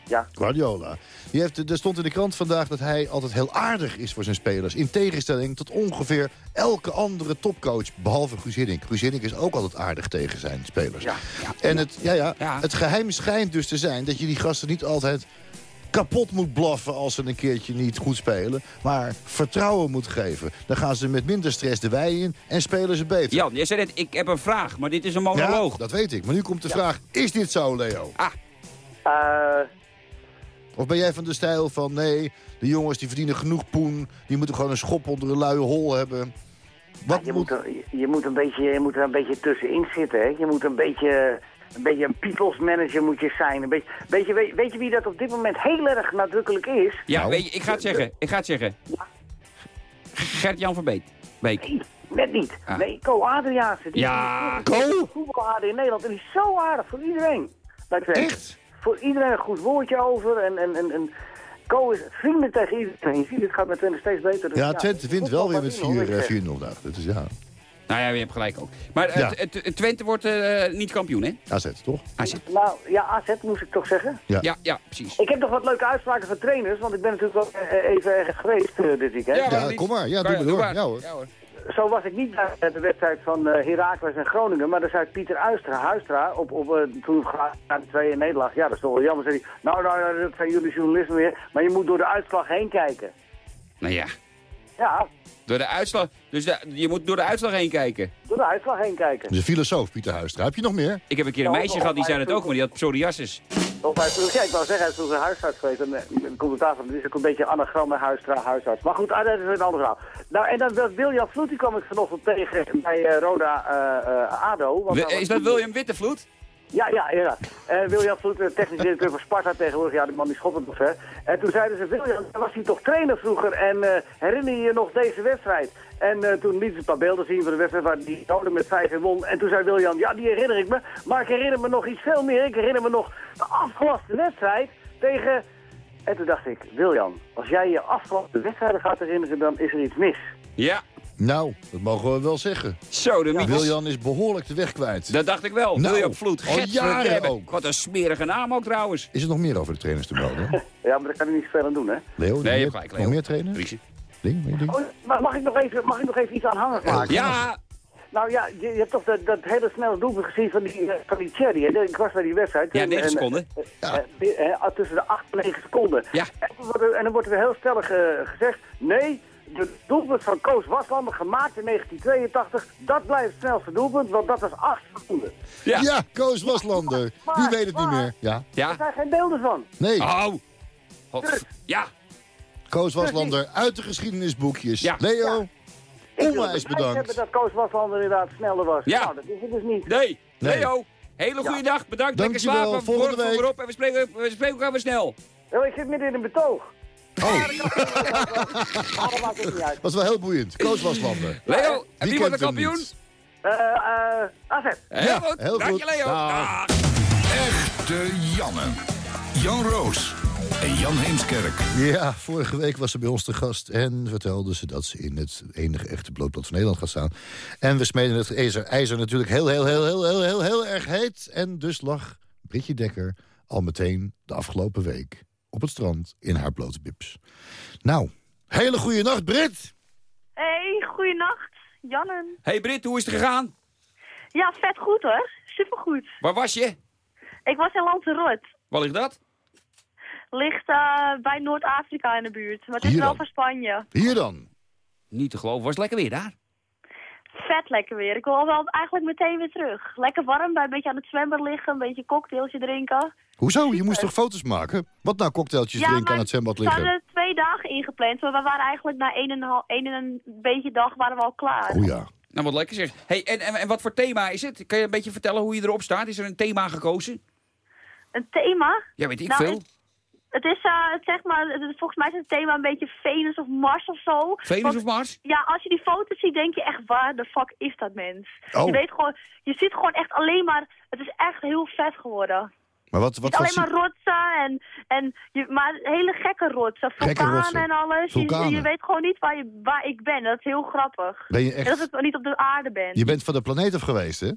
H: Ja.
D: Guardiola. Die heeft, er stond in de krant vandaag dat hij altijd heel aardig is voor zijn spelers. In tegenstelling tot ongeveer elke andere topcoach, behalve Guus Hiddink. Guus Hiddink is ook altijd aardig tegen zijn spelers.
C: Ja, ja.
D: En het, ja, ja,
C: Ja.
D: het geheim schijnt dus te zijn dat je die gasten niet altijd kapot moet blaffen als ze een keertje niet goed spelen. Maar vertrouwen moet geven. Dan gaan ze met minder stress de wei in en spelen ze beter.
C: Jan, jij zei net, ik heb een vraag, maar dit is een
D: Ja,
C: monoloog.
D: dat weet ik. Maar nu komt de vraag, is dit zo, Leo?
H: Eh,
D: Of ben jij van de stijl van, nee, de jongens die verdienen genoeg poen... die moeten gewoon een schop onder een luie hol hebben. Wat
H: je,
D: moet...
H: moet er, je- moet een beetje, je moet er een beetje tussenin zitten. Hè? Je moet een beetje, een beetje een people's manager moet je zijn. Een beetje, weet, je, weet, weet je wie dat op dit moment heel erg nadrukkelijk is?
C: Ja,
D: Nou.
C: weet je, ik ga het zeggen. Ik ga het zeggen. Gert-Jan van Beet. Beek.
H: Nee, net niet.
C: Ah.
H: Nee, Co Adriaanse. Die
C: Ja,
H: is de voetbalaarde in Nederland. En die is zo aardig voor iedereen.
D: Echt?
H: Voor iedereen een goed woordje over. En, en, en, en Co is vriendelijk tegen iedereen. Je ziet, het gaat met Twente steeds beter. Dus
D: Ja, Twente wint wel weer met
H: voetbal wat in, hoor, ik
D: 4-0 daar. Dat is ja,
C: Nou ja, je hebt gelijk ook. Maar eh,
D: Ja.
C: het- het- Twente wordt eh, niet kampioen, hè?
D: AZ, toch?
C: AZ.
H: Nou, ja, AZ moest ik toch zeggen.
D: Ja.
C: Ja, ja, precies.
H: Ik heb nog wat leuke uitspraken van trainers, want ik ben natuurlijk wel eh, even ergens geweest eh, dit weekend.
C: Ja,
D: Ja, kom maar. Ja, doe maar door.
C: maar.
D: Ja, hoor.
H: Zo was ik niet bij de wedstrijd van eh Heracles en Groningen, maar daar zei Pieter Uistra, Huistra, op, op, eh, toen de tweede nederlaag, ja dat is toch wel jammer, zei hij, nou, nou, nou, dat zijn jullie journalisten weer, maar je moet door de uitslag heen kijken.
C: Nou ja,
H: Ja,
C: door de uitslag. Dus de- je moet door de uitslag heen kijken.
H: door de uitslag heen kijken.
D: Een filosoof, Pieter Huistra. Heb je nog meer?
C: Ik heb een keer een
H: Ja,
C: meisje gehad, die zei het ook, maar die had psoriasis.
H: Of hij vroeg, ja, ik wou zeggen, hij is vroeger huisarts geweest. En, eh, een commentator, die is ook een beetje anagram met huistra, huisarts. Maar goed, ah, dat is een ander verhaal. Nou, en dan William Vloed, die kwam ik vanochtend tegen bij eh, Roda eh, eh, ADO. want
C: Is dat William Wittevloed?
H: Ja, ja, ja. En William Vloed, de technisch directeur van Sparta tegenwoordig, ja, die man die schopt het nog ver. En toen zeiden ze, William, was hij toch trainer vroeger en herinner je je nog deze wedstrijd? En toen lieten ze een paar beelden zien van de wedstrijd waar die Rode met 5 en won. En toen zei William, ja, die herinner ik me, maar ik herinner me nog iets veel meer. Ik herinner me nog de afgelaste wedstrijd tegen... En toen dacht ik, William, als jij je afgelaste wedstrijden gaat herinneren, dan is er iets mis.
C: Ja.
D: Nou, dat mogen we wel zeggen.
C: Zo, de mythes.
D: Wiljan is behoorlijk de weg kwijt.
C: Dat dacht ik wel.
D: Nou,
C: William Vloed.
D: al jaren ook.
C: Wat een smerige naam ook trouwens.
D: Is er nog meer over de trainers te melden?
H: Ja, maar daar kan ik niet veel aan doen, hè.
D: Leo, nog
C: Nee, je
D: meer,
C: hebt gelijk,
D: nog
C: Leo.
D: meer trainers? Ding, ding?
H: Oh, maar mag ik nog even, mag ik nog even iets aanhangig maken?
C: Ja,
H: Nou ja, je, je hebt toch dat, dat hele snelle doelpunt gezien van die, eh, van die Cherry. Hè? Ik was bij die wedstrijd.
C: Ja,
H: En-
C: 9
H: en,
C: seconden.
H: eh, eh, eh, tussen de 8 en 9 seconden.
C: Ja.
H: En, dan wordt er, en dan wordt er heel stellig eh, gezegd... Nee, de doelpunt van Koos Waslander gemaakt in 1982... dat blijft het snelste doelpunt, want dat was 8 seconden.
C: ja.
D: Ja, Koos Waslander. Wie weet het niet meer? Ja.
H: Er
C: Ja.
H: zijn geen beelden van.
D: Nee,
C: Oh. God. Ja.
D: Koos Waslander uit de geschiedenisboekjes.
C: Ja.
D: Leo, onwijs
H: bewijs
D: bedankt.
H: hebben dat Koos Waslander inderdaad sneller was.
C: Ja.
H: Nou, dat is het dus niet.
C: Nee.
D: Nee.
C: Leo. Hele goede dag. Bedankt. Lekker slapen.
D: Volgende week.
C: weer op. En we spreken, we spreken elkaar weer snel.
H: Oh, ik zit midden in een betoog.
D: Oh,
H: dat
D: was wel heel boeiend. Koos Waslander.
C: Leo. En
D: Wie
C: wordt de kampioen?
H: Eh, eh, AZ.
C: Heel
D: Ja,
C: goed.
D: heel
C: Dank
D: goed.
C: je, Leo.
D: Dag.
C: Dag.
G: Echte Janne. Jan Roos en Jan Heemskerk.
D: Ja, vorige week was ze bij ons te gast en vertelde ze dat ze in het enige echte blootblad van Nederland gaat staan. En we smeden het ijzer, ijzer natuurlijk heel, heel, heel, heel, heel, heel, heel erg heet. En dus lag Britje Dekker al meteen de afgelopen week op het strand in haar blote bips. Nou, hele goede nacht, Brit!
I: Hey, goeienacht. Jannen.
C: Hey Brit, hoe is het gegaan?
I: Ja, vet goed hoor. Supergoed.
C: Waar was je?
I: Ik was in Lanzarote.
C: Waar ligt dat?
I: Ligt eh, bij Noord-Afrika in de buurt. Maar het is
D: Hier
I: wel
D: dan?
I: van Spanje.
D: Hier dan.
C: Niet te geloven. Was het lekker weer daar?
I: Vet lekker weer. Ik wil wel eigenlijk meteen weer terug. Lekker warm, bij een beetje aan het zwembad liggen, een beetje cocktailtje drinken.
D: Hoezo? Je moest toch foto's maken? Wat nou cocktailtjes drinken aan het zwembad
I: we
D: liggen?
I: hadden twee dagen ingepland, maar we waren eigenlijk na één en een, één en een beetje dag waren we al klaar.
D: Oh ja.
C: Nou, wat lekker zeg. Hey, en, en, en wat voor thema is het? Kan je een beetje vertellen hoe je erop staat? Is er een thema gekozen?
I: Een thema?
C: Ja, weet ik
I: Nou,
C: veel.
I: Het, het is, eh, zeg maar, volgens mij is het thema een beetje Venus of Mars of zo.
C: Venus
I: Want-
C: of Mars?
I: Ja, als je die foto's ziet, denk je echt, waar de fuck is dat mens?
D: Oh.
I: Je weet gewoon, je ziet gewoon echt alleen maar, het is echt heel vet geworden.
D: Maar wat, wat
I: alleen maar rotsen, en, en je, maar hele gekke rotsen,
D: Gekke
I: vulkanen
D: rotsen.
I: en alles. Je, weet gewoon niet waar, je, waar ik ben, dat is heel grappig.
D: Ben je
I: En dat ik niet op de aarde ben.
D: Je bent van de planeet af geweest, hè?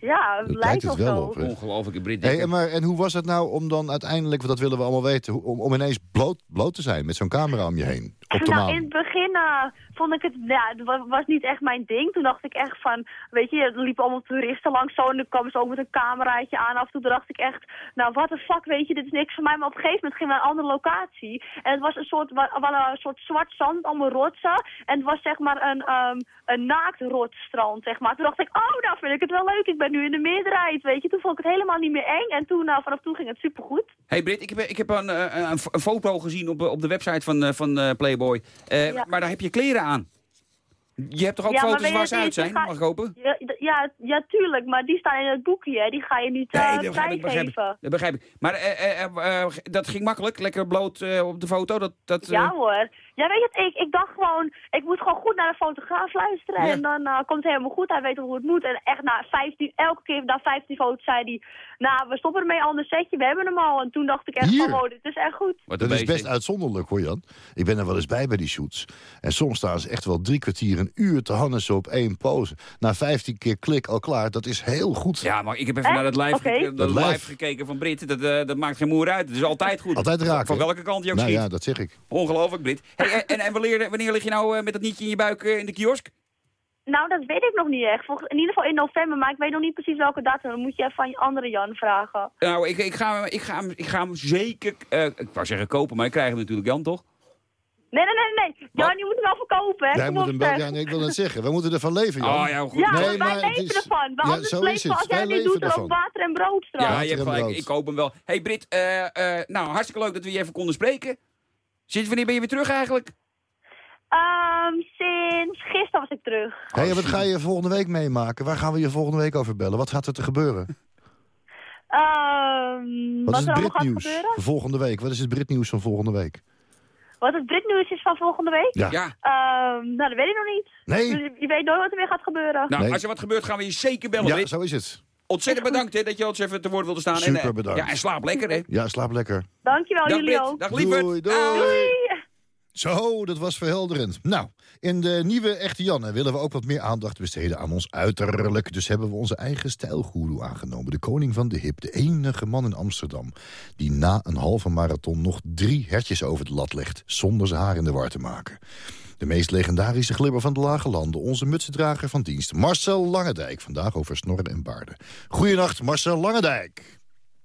I: Ja, het lijkt
D: het wel
I: zo.
D: op, hè?
C: Ongelooflijke Brit.
D: Hey, en, maar, en hoe was het nou om dan uiteindelijk, want dat willen we allemaal weten... om, om ineens bloot, bloot te zijn met zo'n camera om je heen?
I: Nou, in het begin eh, vond ik het, ja, het wa- was niet echt mijn ding. Toen dacht ik echt van, weet je, er liepen allemaal toeristen langs zo en dan kwamen ze ook met een cameraatje aan. Af en toe dacht ik echt, nou wat de fuck, weet je, dit is niks voor mij. Maar op een gegeven moment gingen we naar een andere locatie. En het was een soort, een soort zwart zand, allemaal rotsen. En het was zeg maar een, ehm een naakt rotstrand, zeg maar. Toen dacht ik, oh, nou vind ik het wel leuk, ik ben nu in de meerderheid, weet je. Toen vond ik het helemaal niet meer eng. En toen, nou, vanaf toen ging het supergoed.
C: Hey Brit, ik heb, ik heb een, eh, een, foto gezien op, op de website van, eh, van eh, Playboy. Eh,
I: Ja.
C: Maar daar heb je kleren aan. Je hebt toch ook
I: Ja,
C: foto's waar ze uit zijn?
I: ga-
C: Mag ik hopen?
I: Ja, ja, ja, tuurlijk, maar die staan in het boekje, hè. Die ga je niet eh
C: dat begrijp ik, begrijp ik.
I: vrijgeven.
C: Dat begrijp ik. Maar eh, dat ging makkelijk, lekker bloot op de foto. Dat, dat,
I: Ja hoor. Ja, weet je ik, ik dacht gewoon, ik moet gewoon goed naar de fotograaf luisteren.
C: Ja.
I: En dan eh, komt het helemaal goed, hij weet hoe het moet. En echt na 15, elke keer na 15 foto's zei hij, nou, we stoppen ermee, anders zet je, we hebben hem al. En toen dacht ik echt van, oh, dit is echt goed.
C: Wat
D: Dat is best uitzonderlijk hoor Jan. Ik ben er wel eens bij bij die shoots. En soms staan ze echt wel drie kwartier, een uur te hannissen op één pose. Na 15 keer klik al klaar, dat is heel goed.
C: Ja, maar ik heb even
I: Echt?
C: naar het live,
I: Oké.
C: ge- dat
D: Dat
C: live
D: live.
C: gekeken van Brit. Dat, eh, dat maakt geen moer uit. Het is altijd goed.
D: Altijd raken,
C: Van welke kant je ook
D: nou
C: schiet.
D: ja, dat zeg ik.
C: Ongelooflijk, Brit. Hey, en en, en wanneer, wanneer lig je nou eh, met dat nietje in je buik eh, in de kiosk?
I: Nou, dat weet ik nog niet echt. Volgens, in ieder geval in november, maar ik weet nog niet precies welke datum. Dan moet je even van je andere Jan vragen.
C: Nou, ik, ik, ga, hem- ik, ga, hem- ik ga hem zeker, eh, ik wou zeggen kopen, maar ik krijg hem natuurlijk Jan, toch?
I: Nee, nee, nee, nee. Jan, je moet hem wel verkopen, hè.
D: Jij moet hem wel, ja, nee, ik wil het zeggen. We moeten ervan leven, Jan.
C: Oh ja, goed.
I: Ja,
D: Nee,
I: wij
D: maar het
I: leven
D: is-
I: ervan. Maar
D: Ja,
I: anders
D: zo is
I: leven,
D: het.
I: als jij niet
D: leven
I: doet, er ook water en brood straks.
C: Ja, je hebt gelijk. Ik koop hem wel. hey Brit, eh, eh, nou, hartstikke leuk dat we je even konden spreken. Sinds wanneer ben je weer terug eigenlijk?
I: Ehm, sinds gisteren was ik terug.
D: Hey, en wat ga je volgende week meemaken? Waar gaan we je volgende week over bellen? Wat gaat er te gebeuren?
I: Ehm,
D: Wat
I: wat
D: is
I: er
D: het
I: allemaal gaat
D: Britnieuws volgende week? Wat is het Britnieuws van volgende week?
I: Wat het Britnieuws is van volgende week?
D: Ja.
C: Ja.
I: Ehm, nou, dat weet ik nog niet.
D: Nee?
I: Dus je weet nooit wat er weer gaat gebeuren.
C: Nou,
D: Nee.
C: als er wat gebeurt, gaan we je zeker bellen,
D: Ja, zo is het.
C: Ontzettend bedankt hè, dat je ons even te woord wilde staan.
D: Super
C: eh,
D: bedankt.
C: Ja, en slaap lekker, hè.
D: Ja, slaap lekker.
I: Dankjewel,
C: Dag
I: jullie
C: Brit.
I: ook.
C: Dag lieverd.
D: Doei. Doei. Zo, dat was verhelderend. Nou, in de nieuwe Echte Janne willen we ook wat meer aandacht besteden aan ons uiterlijk. Dus hebben we onze eigen stijlgoeroe aangenomen. De koning van de hip, de enige man in Amsterdam... die na een halve marathon nog drie hertjes over de lat legt... zonder zijn haar in de war te maken. De meest legendarische glibber van de lage landen. Onze mutsendrager van dienst, Marcel Langendijk. Vandaag over snorren en baarden. Goedenacht, Marcel Langendijk.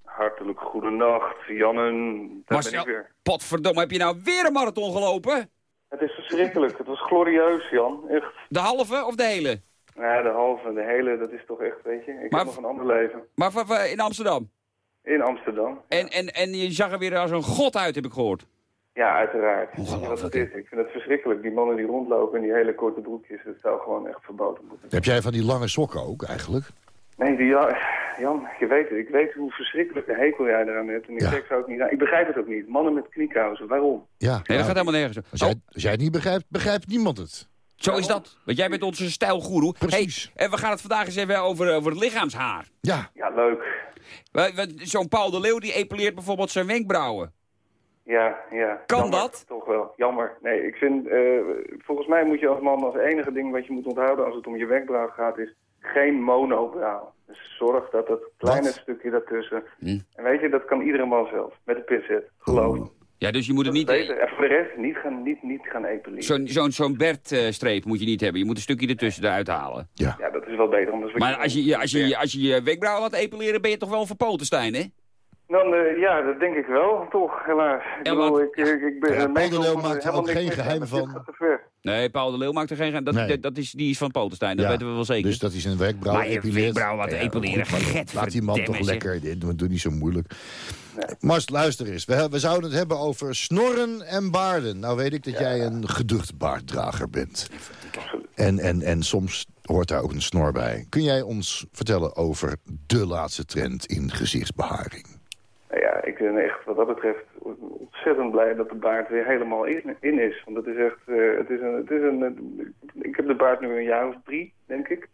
J: Hartelijk goedenacht, Jannen. Daar ben
C: Marcel,
J: ik weer.
C: potverdomme, heb je nou weer een marathon gelopen?
J: Het is verschrikkelijk. Het was glorieus, Jan. Echt.
C: De halve of de hele?
J: Ja, de halve en de hele, dat is toch echt, weet je. Ik
C: Maar-
J: heb nog een ander leven.
C: Maar in Amsterdam.
J: In Amsterdam.
C: En, en, en je zag er weer als een god uit, heb ik gehoord.
J: Ja, uiteraard.
C: Ongelooflijk,
J: Weet je wat het is? Ik vind het verschrikkelijk. Die mannen die rondlopen in die hele korte broekjes, dat zou gewoon echt verboden moeten
D: Heb jij van die lange sokken ook eigenlijk?
J: Nee, die, ja, Jan, je weet het. Ik weet hoe verschrikkelijk de hekel jij eraan hebt. En ik,
D: Ja.
J: zeg ze ook niet, ik begrijp het ook niet. Mannen met kniekousen, waarom?
D: Ja.
C: Nee, dat
D: nou,
C: gaat helemaal nergens.
D: Als
C: Oh,
D: jij, als jij het niet begrijpt, begrijpt niemand het.
C: zo is dat. Want jij bent onze stijlgoeroe.
D: Precies.
C: Hey, en we gaan het vandaag eens even over, over het lichaamshaar.
D: Ja,
J: Ja, leuk.
C: Zo'n Paul de Leeuw die epileert bijvoorbeeld zijn wenkbrauwen.
J: Ja, ja.
C: Kan
J: Jammer,
C: dat?
J: Toch wel, jammer. Nee, ik vind, eh, volgens mij moet je als man als enige ding wat je moet onthouden als het om je wenkbrauw gaat, is geen monobrouw. Dus zorg dat dat kleine
D: Wat?
J: stukje daartussen,
C: Hm.
J: en weet je, dat kan iedere man zelf, met een pincet, geloof me.
C: Ja, dus je moet het niet...
J: Beter. En voor de rest, niet gaan, niet, niet gaan epileren.
C: Zo'n zo'n zo'n Bert-streep moet je niet hebben. Je moet een stukje ertussen eruit halen.
D: ja.
J: Ja, dat is wel beter. Anders
C: Maar als je, je- als je, als je je wenkbrauwen laat epileren, ben je toch wel een verpotenstein, hè?
J: Dan, eh, ja, dat denk ik wel, toch, helaas. Ik, bedoel,
C: wat-
J: ik, ik, ik ben
D: Ja, Paul de Leeuw
J: van,
D: maakt er ook geen geheim van.
C: Nee, Paul de Leeuw maakt er geen... Dat,
D: Nee.
C: dat, dat is, die is van Potenstein, dat
D: Ja,
C: weten we wel zeker.
D: Dus dat hij zijn wenkbrauw
C: Maar je
D: epileert.
C: wenkbrauw laten epileren,
D: Laat die man toch lekker. Dit doe, doe niet zo moeilijk. Mars, luister eens. We, we zouden het hebben over snorren en baarden. Nou weet ik dat jij een geducht baarddrager bent. En, en, en soms hoort daar ook een snor bij. Kun jij ons vertellen over de laatste trend in gezichtsbeharing?
J: Ik ben echt wat dat betreft ontzettend blij dat de baard weer helemaal in, in is. Want het is echt, eh, het is een, het is een, eh, ik heb de baard nu een jaar of drie, denk ik.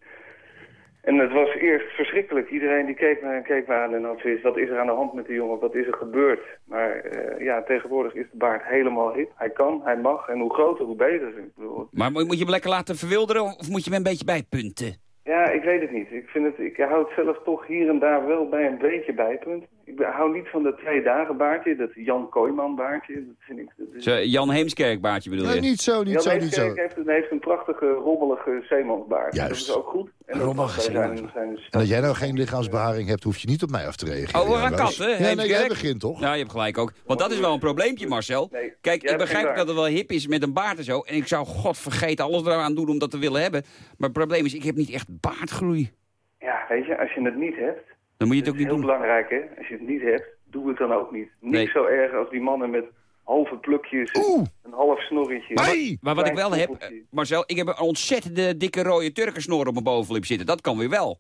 J: En het was eerst verschrikkelijk. Iedereen die keek me, keek me aan en had zoiets, wat is er aan de hand met die jongen, wat is er gebeurd? Maar eh, ja, tegenwoordig is de baard helemaal hip. Hij kan, hij mag en hoe groter, hoe beter. Ik bedoel,
C: Maar moet moet je hem lekker laten verwilderen of moet je hem een beetje bijpunten?
J: ja, ik weet het niet. Ik, vind het, ik hou het zelf toch hier en daar wel bij een beetje bijpunt. Ik ben- hou niet van dat twee dagen baardje, dat Jan Kooijman baardje. Dat vind ik, dat is...
C: Zo, Jan Heemskerk baardje bedoel je?
D: Nee, niet zo, niet
J: Jan
D: zo, niet
J: Heemskerk
D: zo.
J: heeft, een- heeft een prachtige, rommelige zeemansbaard.
D: Juist.
J: Dat is ook goed. En zijn,
E: zeemansbaard.
J: zijn
D: En dat jij nou geen lichaamsbeharing hebt, hoef je niet op mij af te reageren.
C: Oh, we gaan
D: Jan Roos.
C: katten,
D: Ja, nee, jij
C: Heemskerk.
D: begint toch?
C: Ja, je hebt gelijk ook. Want dat is wel een probleempje, Marcel.
J: Nee,
C: Kijk,
J: jij
C: ik begrijp dat het wel hip is met een baard en zo. En ik zou, god vergeten, alles eraan doen om dat te willen hebben. Maar het probleem is, ik heb niet echt baardgroei.
J: Ja, weet je, als je het niet hebt,
C: Dan moet je het
J: dat
C: ook
J: is
C: niet
J: heel
C: doen.
J: belangrijk hè. Als je het niet hebt, doe het dan ook niet. Niet
C: Nee.
J: zo erg als die mannen met halve plukjes,
D: Oeh.
J: een half snorretje.
C: Maar wat ik wel heb, Marcel, ik heb een ontzettende dikke rode turkensnor op mijn bovenlip zitten. Dat kan weer wel.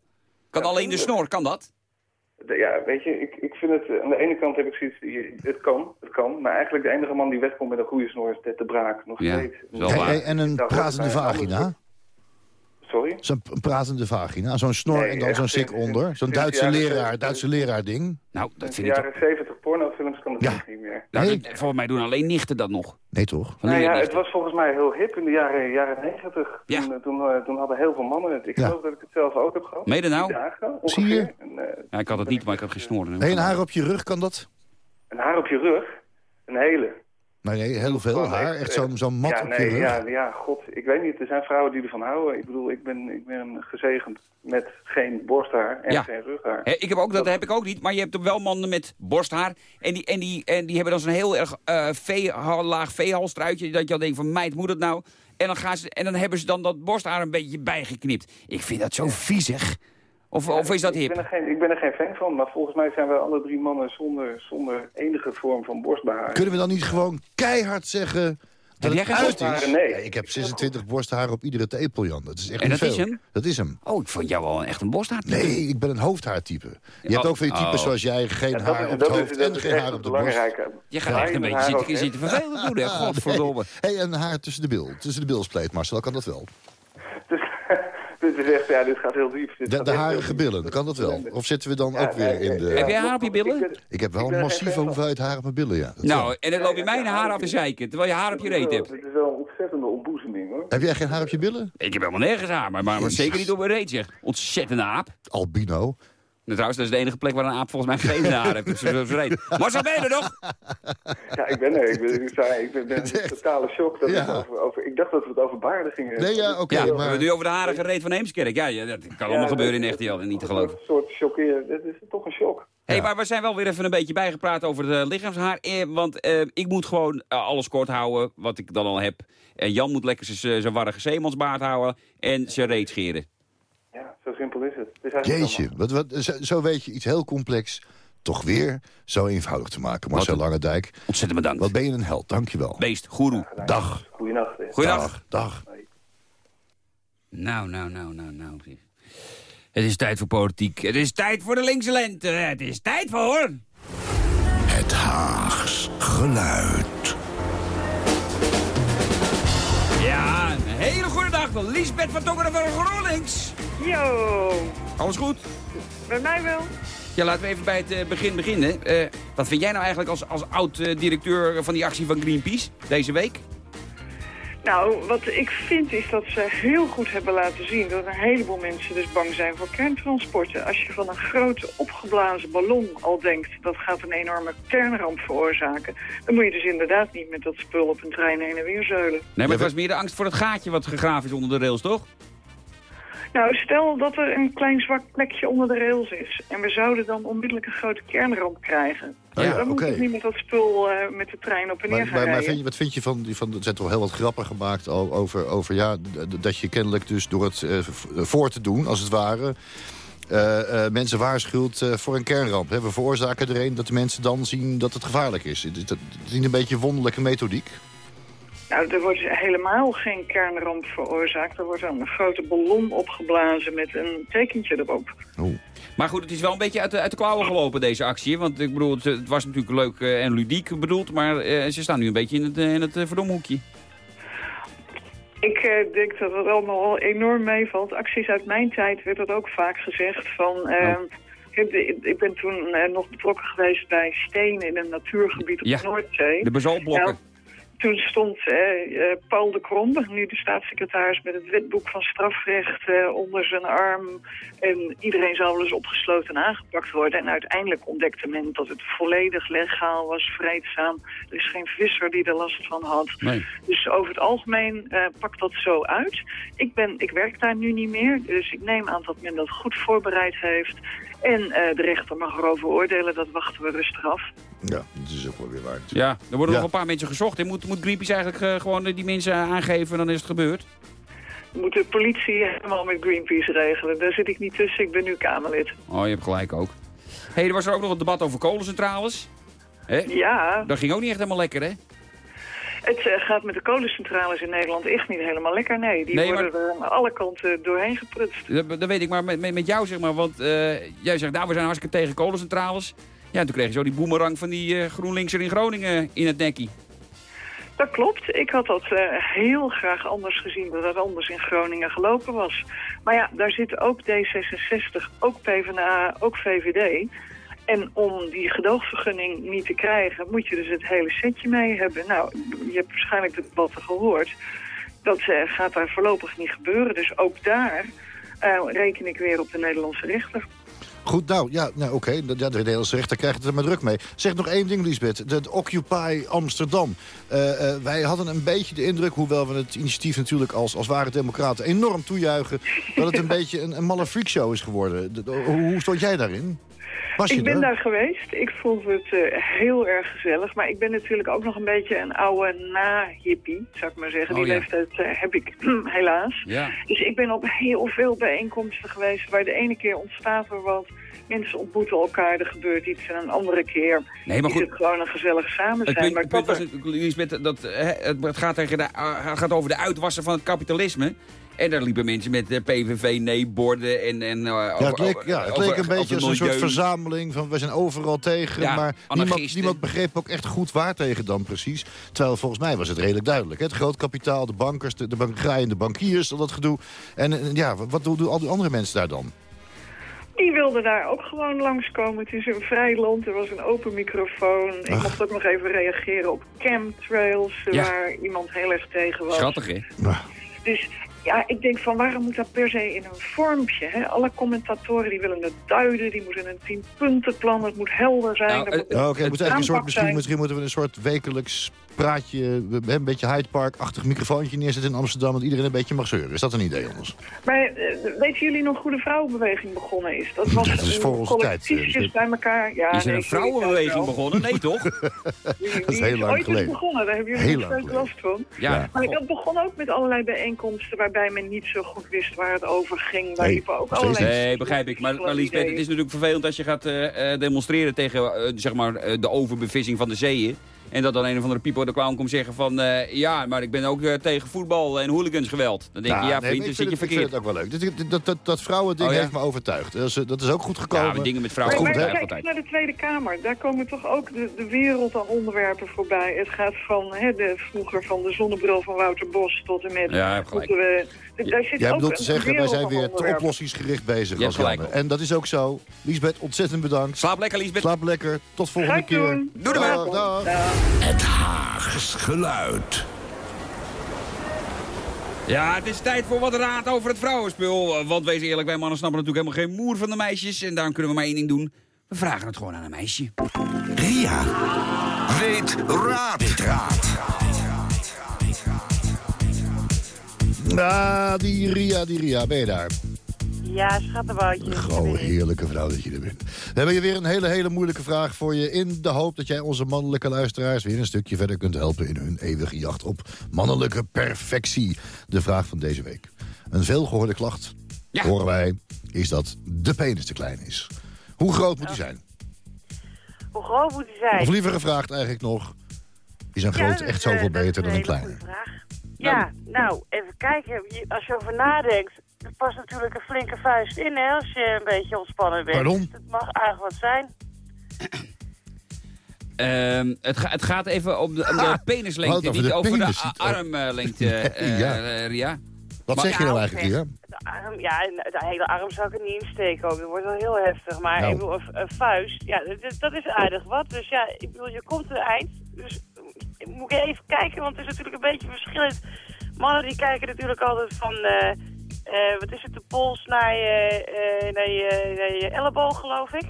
C: Kan
J: Ja,
C: alleen de
J: dat-
C: snor, kan dat?
J: Ja, weet je, ik, ik vind het... eh, Aan de ene kant heb ik zoiets... je- Het kan, het kan. Maar eigenlijk de enige man die wegkomt met een goede snor is Ted de Braak. Nog
C: Ja,
J: steeds.
C: is
D: Hey, hey, en een
J: dat wij-
D: vagina?
J: Sorry?
D: Zo'n pratende vagina, zo'n snor
J: Nee,
D: en dan zo'n sik onder. Zo'n Duitse
J: de
D: leraar. Duitse leraar ding.
C: Nou, dat
J: In de
C: vind ik toch...
J: jaren 70 pornofilms kan het
D: Ja.
J: echt niet meer.
C: Nou,
D: Nee.
C: dat- volgens mij doen alleen nichten dat nog.
D: Nee toch?
C: Van
J: Nou ja, het was volgens mij heel hip in de jaren, jaren 90.
C: Ja.
J: Toen, eh, toen, eh, toen hadden heel veel mannen het. Ik
D: Ja.
J: geloof dat ik het zelf ook heb gehad.
C: Mede nou?
J: Dagen,
D: Zie je?
J: En, eh,
C: Ja, ik had het niet, maar ik had geen snor.
D: Hey, een haar op je rug, kan dat?
J: Een haar op je rug. Een hele.
D: Nee, nee, heel veel haar.
J: echt,
D: Echt
J: eh,
D: zo'n zo'n mat
J: ja,
D: op
J: nee,
D: je rug.
J: Ja, ja, god. Ik weet niet. Er zijn vrouwen die ervan houden. Ik bedoel, ik ben, ik ben gezegend met geen borsthaar en
C: Ja.
J: geen rughaar.
C: Hè, ik heb ook, dat heb ik ook niet, maar je hebt ook wel mannen met borsthaar. En die, en die, en die hebben dan zo'n heel erg eh vee, laag veehalstruitje. Dat je al denkt van, meid, moet het nou? En dan, gaan ze, en dan hebben ze dan dat borsthaar een beetje bijgeknipt. Ik vind dat zo viezig. Of, of is dat
J: Ik ben, er
C: hip?
J: geen, ik ben er geen fan van, maar volgens mij zijn we alle drie mannen zonder, zonder enige vorm van borstbeharing.
D: Kunnen we dan niet gewoon keihard zeggen dat
C: jij
D: het
C: geen
D: uit
J: borstharen?
D: is?
J: Nee.
D: Ja, ik heb 26 borstharen op iedere tepel, Jan. Dat is echt
C: En dat is
D: veel.
C: hem?
D: Dat is hem.
C: Oh, ik vond jou wel echt een borsthaar.
D: Nee, ik ben een hoofdhaartype. Je hebt
C: Oh,
D: ook van die types
C: oh.
D: zoals jij, geen haar
J: is,
D: op het hoofd
J: is, dat
D: en
J: is
D: geen haar
J: het
D: op de borst.
C: Je gaat
J: Ja,
C: echt een beetje zitten, zitten vervelend doen, hè? Godverdomme.
D: Hey, een haar tussen de bil. Tussen de bilspleet, Marcel, kan dat wel?
J: Dus, dit is echt, ja, dit gaat heel diep. Dit
D: De, harige billen, kan dat wel? Of zitten we dan
J: Ja,
D: ook weer
J: nee,
D: in de...
C: Heb jij haar op je
J: ik ben-
C: billen?
D: Ik heb wel
J: Ik
D: een massieve hoeveelheid haar op mijn billen, ja. Dat
C: Nou,
D: wel.
C: en dan loop je mij een haar af te zeiken, terwijl je haar op je reet hebt.
J: Dit is wel een ontzettende ontboezeming, hoor.
D: Heb jij geen haar op je billen?
C: Ik heb helemaal nergens haar, maar, maar
D: Jezus.
C: zeker niet op mijn reet, zeg. Ontzettende aap.
D: Albino.
C: Nou, trouwens, dat is de enige plek waar een aap volgens mij geen haar heeft. reet. Maar zo ben je er nog?
J: Ja, ik ben er. Ik ben, ik zei, ik ben, ben in totale shock. Dat
D: Ja.
J: het over, over, ik dacht dat we het over baarden gingen hebben.
D: Nee, ja, oké,
C: Ja, we
D: maar...
C: hebben het nu over de harige reet van Heemskerk. Ja, ja, dat kan allemaal gebeuren in
J: dat-
C: Jan, niet te
J: dat
C: geloven.
J: Een soort chockeren. Dit is toch een shock.
C: Hé,
D: Ja.
C: maar we zijn wel weer even een beetje bijgepraat over het lichaamshaar. Eh, want eh, ik moet gewoon eh, alles kort houden, wat ik dan al heb. En Jan moet lekker zijn zijn warrige zeemansbaard houden en zijn reet scheren.
J: Ja, zo simpel is het. het is eigenlijk
D: Jeetje, wat, wat, zo, zo weet je iets heel complex toch weer zo eenvoudig te maken. Marcel
C: Wat-
D: Langendijk,
C: Ontzettend bedankt.
D: wat ben je een held, dankjewel.
C: Beest, goeroe.
J: allemaal-
D: Dag.
J: Goeienacht. hè.
C: Goeiedag.
D: Dag.
C: Nou, nou, nou, nou, nou. Het is tijd voor politiek. Het is tijd voor de linkse lente. Het is tijd voor...
G: Het Haags geluid.
C: Ja, een hele goede dag van Liesbeth van Tongeren van GroenLinks.
K: Yo,
C: Alles goed?
K: bij mij wel.
C: Ja, laten we even bij het eh, begin beginnen. Eh, wat vind jij nou eigenlijk als, als oud-directeur van die actie van Greenpeace deze week?
K: Nou, wat ik vind is dat ze heel goed hebben laten zien... dat een heleboel mensen dus bang zijn voor kerntransporten. Als je van een grote opgeblazen ballon al denkt... dat gaat een enorme kernramp veroorzaken... dan moet je dus inderdaad niet met dat spul op een trein heen en weer zeulen.
C: Nee, maar het was meer de angst voor het gaatje wat gegraven is onder de rails, toch?
K: Nou, stel dat er een klein zwak plekje onder de rails is... en we zouden dan onmiddellijk een grote kernramp krijgen...
D: Ja,
K: dan moet ik niet met dat spul eh, met de trein op en neer gaan
D: maar, maar vind je, wat vind je van, die- van... Er zijn toch heel wat grappen gemaakt al over, over ja, dat je kennelijk dus door het eh, v- voor te doen, als het ware... eh, eh, mensen waarschuwt eh, voor een kernramp. Hè? We veroorzaken er een dat de mensen dan zien dat het gevaarlijk is. Dat- is niet een beetje wonderlijke methodiek.
K: Nou, er wordt helemaal geen kernramp veroorzaakt. Er wordt een grote ballon opgeblazen met een tekentje erop.
D: Oeh.
C: Maar goed, het is wel een beetje uit de, uit de klauwen gelopen, deze actie. Want ik bedoel, het, het was natuurlijk leuk eh, en ludiek bedoeld... maar eh, ze staan nu een beetje in het, eh, in het eh, verdomhoekje.
K: Ik eh, denk dat het allemaal enorm meevalt. Acties uit mijn tijd werd dat ook vaak gezegd van... eh, ik, ik ben toen nog betrokken geweest bij stenen in een natuurgebied op
C: Ja,
K: de Noordzee.
C: De bezalblokken.
K: Nou, toen stond eh, eh, Paul de Krom, nu de staatssecretaris... met het wetboek van strafrecht eh, onder zijn arm. En iedereen zou wel eens opgesloten en aangepakt worden. En uiteindelijk ontdekte men dat het volledig legaal was, vreedzaam. Er is geen visser die er last van had.
C: Nee.
K: Dus over het algemeen eh, pakt dat zo uit. Ik, ben, ik werk daar nu niet meer, dus ik neem aan dat men dat goed voorbereid heeft. En eh, de rechter mag erover oordelen, dat wachten we rustig af.
D: Ja, dat is ook wel weer waar.
C: Ja, er worden
D: Ja.
C: nog een paar mensen gezocht. En moet, moet Greenpeace eigenlijk eh, gewoon die mensen aangeven en dan is het gebeurd?
K: Moet de politie helemaal met Greenpeace regelen. Daar zit ik niet tussen, ik ben nu Kamerlid.
C: Oh, je hebt gelijk ook. hey, er was er ook nog een debat over kolencentrales. Hè?
K: Ja,
C: Dat ging ook niet echt helemaal lekker, hè?
K: Het eh, gaat met de kolencentrales in Nederland echt niet helemaal lekker. Nee, die
C: Nee,
K: worden er aan alle kanten doorheen geprutst.
C: Dat, dat weet ik, maar met, met, jou zeg maar, want eh, jij zegt, nou, we zijn hartstikke tegen kolencentrales. Ja, en toen kreeg je zo die boemerang van die eh GroenLinkser in Groningen in het nekkie.
K: Dat klopt. Ik had dat heel graag anders gezien, dat dat anders in Groningen gelopen was. Maar ja, daar zitten ook D66, ook PvdA, ook VVD. En om die gedoogvergunning niet te krijgen, moet je dus het hele setje mee hebben. Nou, je hebt waarschijnlijk de debatten gehoord. Dat eh, gaat daar voorlopig niet gebeuren. Dus ook daar eh, reken ik weer op de Nederlandse rechter.
D: Goed, nou, ja, nou oké. De, ja, de Nederlandse rechter krijgt het er maar druk mee. Zeg nog één ding, Lisbeth. De, Occupy Amsterdam. Eh, wij hadden een beetje de indruk, hoewel we het initiatief natuurlijk als, als ware democraten enorm toejuichen, dat het een beetje een, een malle freakshow is geworden. De- de- hoe, hoe stond jij daarin? Was je
K: Ik ben
D: er?
K: daar geweest. Ik vond het eh, heel erg gezellig. Maar ik ben natuurlijk ook nog een beetje een oude na-hippie, zou ik maar zeggen.
C: Oh,
K: Die
C: ja.
K: leeftijd eh, heb ik helaas.
C: Ja.
K: Dus ik ben op heel veel bijeenkomsten geweest... waar de ene keer ontstaat er wat... Mensen ontmoeten elkaar, er gebeurt iets en een andere keer
C: Nee, maar
K: is het gewoon een gezellig samen
C: Het
K: zijn.
C: punt,
K: maar
C: het punt was, natuurlijk, Lisbeth, dat, het, het gaat, tegen de, het gaat over de uitwassen van het kapitalisme. En daar liepen mensen met eh, PVV nee-borden en... en eh,
D: Ja, het leek, ja, het leek een beetje als een soort verzameling van we zijn overal tegen.
C: Ja,
D: maar niemand, niemand begreep ook echt goed waar tegen dan precies. Terwijl volgens mij was het redelijk duidelijk. hè. Het groot kapitaal, de bankers, de, de bankiers, al dat gedoe. En, en ja, wat doen, doen al die andere mensen daar dan?
K: Die wilden daar ook gewoon langskomen. Het is een vrij land, er was een open microfoon. Ik mocht ook nog even reageren op chemtrails,
C: Ja.
K: waar iemand heel erg tegen was.
C: Schattig, hè?
K: Dus ja, ik denk van waarom moet dat per se in een vormpje? Hè? Alle commentatoren die willen het duiden, die moeten een tienpuntenplan, het moet helder zijn.
C: Nou, eh,
D: Oké, het moet eigenlijk een soort,
K: aanpak
D: misschien,
K: zijn.
D: misschien moeten we een soort wekelijks praatje, we hebben een beetje Hyde Park-achtig microfoontje neerzetten in Amsterdam, dat iedereen een beetje mag zeuren. Is dat een idee anders?
K: Maar eh, weten jullie nog hoe de vrouwenbeweging begonnen is? Dat was
D: Dat is voor
K: een
D: onze tijd,
K: collectiefjes
D: eh,
K: bij elkaar. Ja,
C: Is er
K: nee,
C: een vrouwenbeweging begonnen? Nee, toch?
K: Die,
D: Dat is
K: die
D: heel lang
K: ooit
D: geleden.
K: begonnen, daar hebben
D: Heel
K: jullie steeds last van.
C: Ja.
K: Maar dat begon ook met allerlei bijeenkomsten waarbij men niet zo goed wist waar het over ging. Daar
D: Nee,
K: liepen ook allerlei...
C: Nee, begrijp ik. Maar, maar Lisbeth, het is natuurlijk vervelend als je gaat eh, eh, demonstreren tegen zeg maar, de overbevissing van de zeeën. En dat dan een of andere Pipo de Clown komt zeggen van... eh, ja, maar ik ben ook eh, tegen voetbal en hooligans-geweld. Dan denk je, ja
D: nee,
C: vriend,
D: maar
C: dan
D: ik
C: zit je
D: vind het- ik vind
C: verkeerd.
D: het ook wel leuk. Dit- dit- Dat, dat, dat vrouwending
C: Oh, ja?
D: heeft me overtuigd. Dat is, dat is ook goed gekomen.
C: Ja, maar dingen met vrouwen
K: Maar,
C: goed
K: maar
C: eigenlijk
K: kijk naar de Tweede Kamer. Daar komen toch ook de, de wereld aan onderwerpen voorbij. Het gaat van hè, de, vroeger van de zonnebril van Wouter Bos tot en met...
C: Ja, gelijk.
K: moeten we, d- daar zit
D: Jij
K: ook
D: bedoelt te zeggen, wij zijn weer te oplossingsgericht bezig
C: Je
D: als
C: gelijk.
D: En dat is ook zo. Liesbeth, ontzettend bedankt.
C: Slaap lekker, Lisbeth.
D: Slaap lekker. Tot volgende keer.
K: doen.
C: Doe er
D: Dag,
C: maar.
D: dag.
G: Het Haags geluid.
C: Ja, het is tijd voor wat raad over het vrouwenspul. Want wees eerlijk, wij mannen snappen natuurlijk helemaal geen moer van de meisjes. En daarom kunnen we maar één ding doen. We vragen het gewoon aan een meisje.
G: Ria. Weet raad. Weet raad.
D: Ah, die Ria, die Ria. Ben je daar?
L: Ja, schattenboutje.
D: Oh, heerlijke vrouw dat je er bent. We hebben hier weer een hele, hele moeilijke vraag voor je... in de hoop dat jij onze mannelijke luisteraars... weer een stukje verder kunt helpen in hun eeuwige jacht op mannelijke perfectie. De vraag van deze week. Een veelgehoorde klacht,
C: Ja.
D: horen wij, is dat de penis te klein is. Hoe groot moet die zijn?
L: Hoe groot moet hij zijn?
D: Of liever gevraagd eigenlijk nog... is een
L: Ja,
D: groot echt zoveel
L: eh, dat is
D: beter dan een
L: hele
D: kleine?
L: vraag. Ja, nou, even kijken. Als je over nadenkt, er past natuurlijk een flinke vuist in, hè, als je een beetje ontspannen bent. Dus Het mag eigenlijk wat zijn.
C: Ehm, het, ga- het gaat even om de, om de
D: Ha!
C: penislengte,
D: over
C: niet
D: de
C: over
D: penis,
C: de armlengte, eh,
D: Ja.
C: eh, Ria.
D: Wat
C: Maar-
D: zeg je nou
L: Nou,
D: eigenlijk hier?
L: De arm, ja, de hele arm zou ik er niet insteken ook. Dat wordt wel heel heftig. Maar
D: Nou.
L: ik bedoel, een, een vuist, ja, dat, dat is aardig wat. Dus ja, ik bedoel, je komt er eind. Dus moet ik even kijken, want het is natuurlijk een beetje verschillend. Mannen die kijken natuurlijk altijd van, eh, eh, wat is het, de pols naar je, eh, naar je, naar je elleboog, geloof ik.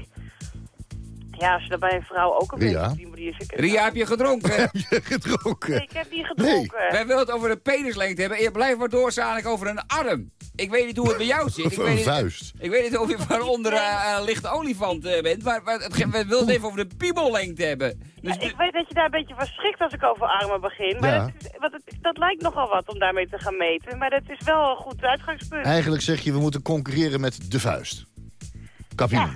L: Ja, als je dat bij een vrouw ook een
D: Ria?
L: beetje op die manier zit.
C: Ria, heb je gedronken?
D: Heb je gedronken?
L: Nee, ik heb niet gedronken.
C: Wij willen het over de penislengte hebben en je blijft maar doorzadelijk over een arm. Ik weet niet hoe het bij jou zit. Ik
D: Of
C: weet
D: een
C: niet,
D: vuist.
C: Ik weet niet of je van onder eh, een lichte olifant eh, bent, maar, maar het, we willen het even over de piebellengte hebben. Dus
L: Ja, ik weet dat je daar een beetje van schrikt als ik over armen begin. Maar
D: Ja.
L: dat, is, wat het, dat lijkt nogal wat om daarmee te gaan meten. Maar dat is wel een goed uitgangspunt.
D: Eigenlijk zeg je, we moeten concurreren met de vuist. Capino.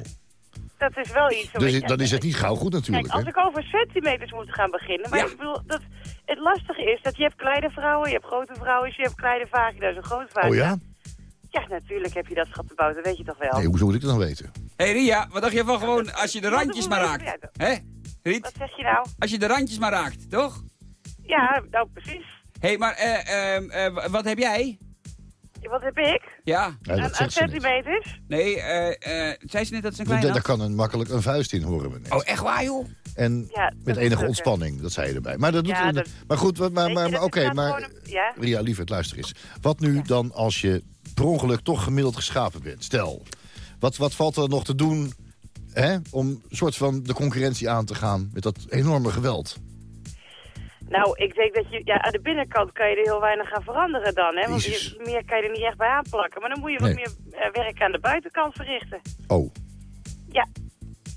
L: Dat is wel iets...
D: Dus dan is het niet gauw goed natuurlijk.
L: Kijk, als
D: hè?
L: ik over centimeters moet gaan beginnen... Maar
C: Ja.
L: ik bedoel, dat, het lastige is dat je hebt kleine vrouwen, je hebt grote vrouwen... je hebt kleine vagina's en grote vagina's.
D: Oh ja?
L: Ja, natuurlijk heb je dat schattenbout, dat weet je toch wel.
D: Nee, hoezo moet ik dat dan weten?
C: Hé hey Ria, wat dacht je van gewoon als je de randjes maar raakt? Hè? Riet?
L: Wat zeg je nou?
C: Als je de randjes maar raakt, toch?
L: Ja, nou precies.
C: Hé, hey, maar eh, ehm, eh, wat heb jij?
L: Wat heb ik?
C: Ja.
D: Ja,
L: aan
D: dat
L: aan
D: zegt ze niet.
L: centimeters?
C: Nee, eh, eh, zei ze net dat ze een klein
D: daar kan een, makkelijk een vuist in, horen we net.
C: Oh, echt waar, joh?
D: En
L: Ja,
D: met enige
L: lukken.
D: ontspanning, dat zei je erbij. Maar, dat doet,
L: Ja, dat-
D: maar goed, wat- maar, maar, maar oké, maar...
L: gewoon een- ja?
D: Ria, lieverd, luister eens. Wat nu dan als je per ongeluk toch gemiddeld geschapen bent? Stel, wat, wat valt er nog te doen hè, om een soort van de concurrentie aan te gaan met dat enorme geweld?
L: Nou, ik denk dat je... Ja, aan de binnenkant kan je er heel weinig gaan veranderen dan, hè? Want je, meer kan je er niet echt bij aanplakken. Maar dan moet je wat
D: Nee.
L: meer eh, werk aan de buitenkant verrichten.
D: Oh,
L: Ja,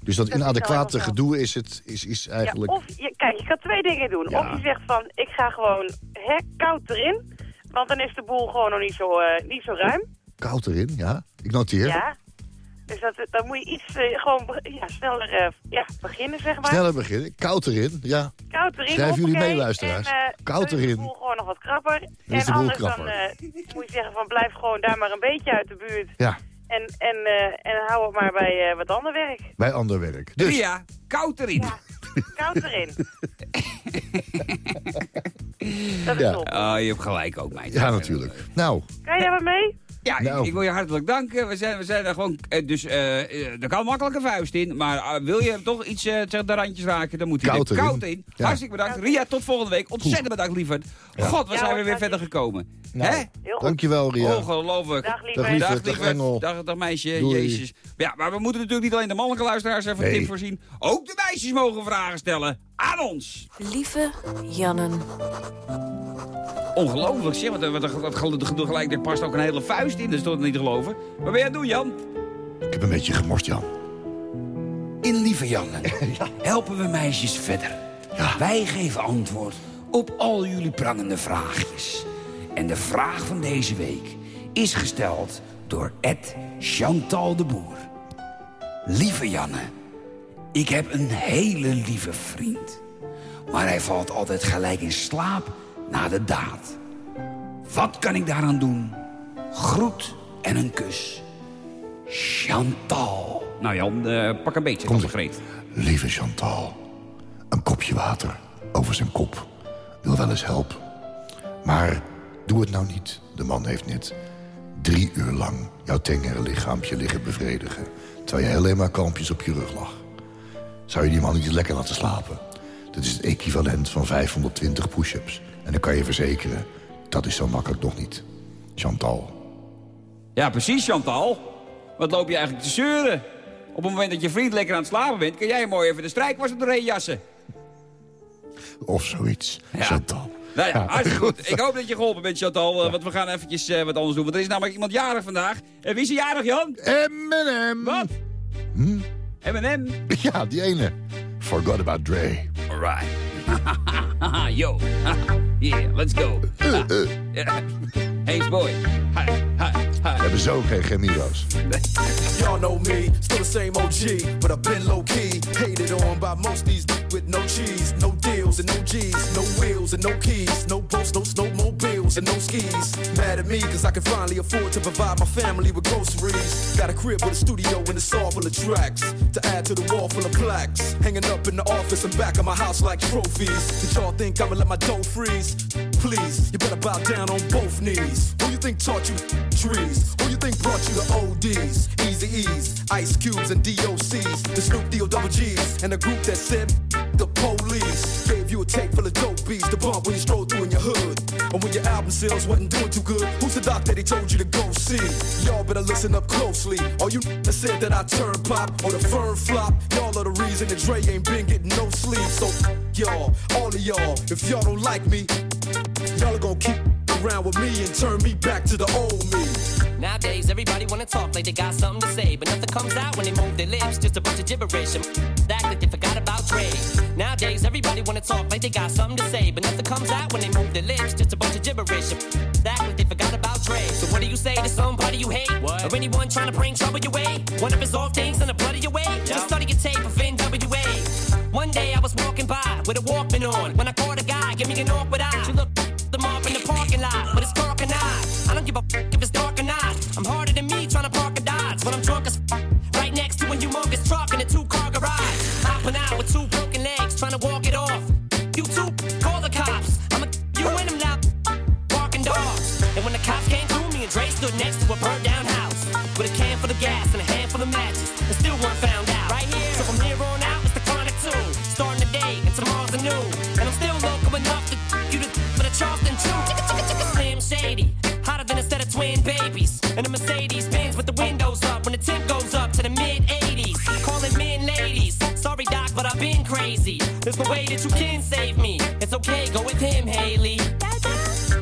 D: dus dat inadequate gedoe is, het, is, is eigenlijk...
L: Ja, of, je, kijk, je kan twee dingen doen.
D: Ja.
L: Of je zegt van, ik ga gewoon hè, koud erin. Want dan is de boel gewoon nog niet zo, eh, niet zo ruim.
D: Koud erin, ja. Ik noteer.
L: Ja. Dus dat, dan moet je iets eh, gewoon ja, sneller eh, ja, beginnen, zeg maar.
D: Sneller beginnen. Koud erin, ja.
L: Koud erin,
D: Schrijven jullie mee, luisteraars?
L: En,
D: Koud
L: dan is
D: erin.
L: de boel gewoon nog wat krapper.
D: is
L: en
D: de boel
L: anders
D: krapper.
L: dan eh, moet je zeggen van, blijf gewoon daar maar een beetje uit de buurt.
D: Ja,
L: En, en, eh, en hou het maar bij eh, wat ander werk.
D: bij ander werk. Dus,
C: Ria, koud erin.
L: Koud erin. dat is
D: Ja.
L: top.
C: Oh, je hebt gelijk ook, meid.
D: ja, natuurlijk. Nou,
L: Kan je daar wat mee?
C: Ja,
D: Nou.
C: ik, ik wil je hartelijk danken. We zijn, we zijn er gewoon... eh, dus eh, eh, er kan makkelijk een vuist in. Maar wil je toch iets, eh, zeg, de randjes raken, dan moet hij
D: Koud
C: er koud in.
D: Ja.
C: Hartstikke bedankt. Ria, tot volgende week. Ontzettend bedankt, lieverd. God, we
L: Ja,
C: zijn we weer
L: dank
C: verder gekomen.
D: Nou.
C: Hè?
D: Dankjewel Ria.
C: Ongelooflijk.
L: Dag lieverd,
C: Dag.
D: Engel.
C: Dag, dag meisje.
D: Doei.
C: Jezus. Ja, maar we moeten natuurlijk niet alleen de mannelijke luisteraars even
D: Nee.
C: tip voorzien. Ook de meisjes mogen vragen stellen aan ons.
M: Lieve Jannen.
C: Ongelooflijk, zeg. Want, eh, wat, gelijk, er past ook een hele vuist in. Dat is toch niet te geloven. Wat ben je aan het doen, Jan?
D: Ik heb een beetje gemorst, Jan.
C: In Lieve Janne helpen we meisjes verder. Wij geven antwoord op al jullie prangende vraagjes. En de vraag van deze week is gesteld door Ed Chantal de Boer. Lieve Janne, ik heb een hele lieve vriend. Maar hij valt altijd gelijk in slaap na de daad. Wat kan ik daaraan doen? Groet en een kus. Chantal. Nou Jan, eh, pak een beetje
D: Komt
C: van de greet.
D: Lieve Chantal, een kopje water over zijn kop wil wel eens helpen. Maar doe het nou niet. De man heeft net drie uur lang jouw tengere lichaampje liggen bevredigen... terwijl je alleen maar kalmpjes op je rug lag. Zou je die man niet lekker laten slapen? Dat is het equivalent van 520 push-ups. En dan kan je verzekeren, dat is zo makkelijk nog niet. Chantal.
C: Ja, precies Chantal. Wat loop je eigenlijk te zeuren? Op het moment dat je vriend lekker aan het slapen bent... kan jij mooi even de strijkwas op de reen jassen.
D: Of zoiets, Chantal.
C: Nou ja, hartstikke goed. Ik hoop dat je geholpen bent, Chantal. eh, Want we gaan eventjes eh, wat anders doen. Want er is namelijk iemand jarig vandaag. En wie is er jarig, Jan?
D: M&M.
C: Wat?
D: Hm?
C: M&M?
D: Ja, die ene. Forgot about Dre.
C: Alright. Yo. yeah, let's go. Yeah. Hayes boy. Hi, hi,
D: We
C: hi.
D: hebben zo geen chemieroos.
N: Y'all know me, still the same OG, but I've been low key. Hated on by most these with no cheese, no deals and no G's, no wheels and no keys, no boats, no snowmobiles and no skis. Mad at me cause I can finally afford to provide my family with groceries. Got a crib with a studio and it's all full of tracks to add to the wall full of plaques. Hanging up in the office and back of my house like trophies. Did y'all think I'ma let my dough freeze? Please, you better bow down on both knees. Who you think taught you trees? Who you think brought you the ODs? Easy E's, Ice Cubes and DOCs, the Snoop D-O double G's, and the group that said the police. Gave you a tape full of dope beats to bump when you stroll through in your hood. And when your album sales wasn't doing too good, who's the doc that he told you to go see? Y'all better listen up closely. All you that said that I turn pop or the firm flop, y'all are the reason that Dre ain't been getting no sleep. So y'all, all of y'all, if y'all don't like me, y'all are gonna keep around with me and turn me back to the old me.
O: Nowadays, everybody wanna talk like they got something to say, but nothing comes out when they move their lips. Just a bunch of gibberish and act like they forgot about Dre. Nowadays, everybody wanna talk like they got something to say, but nothing comes out when they move their lips. Just a bunch of gibberish and act like they forgot about Dre. So what do you say to somebody you hate, what? or anyone trying to bring trouble your way? One of his off things in the blood of your way. Just study your tape of NWA. One day I was walking by with a Walkman on when I caught a guy, give me an awkward eye. She looked them up in the parking lot, weren't found out. Right here, so from here on out, it's the chronic two. Starting the day and tomorrow's a new, and I'm still local enough to you to for the Charleston chicka Slim Shady, hotter than a set of twin babies, and a Mercedes Benz with the windows up when the temp goes up to the mid 80s. Calling men ladies, sorry doc, but I've been crazy. There's no way that you can save me. It's okay, go with him, Haley.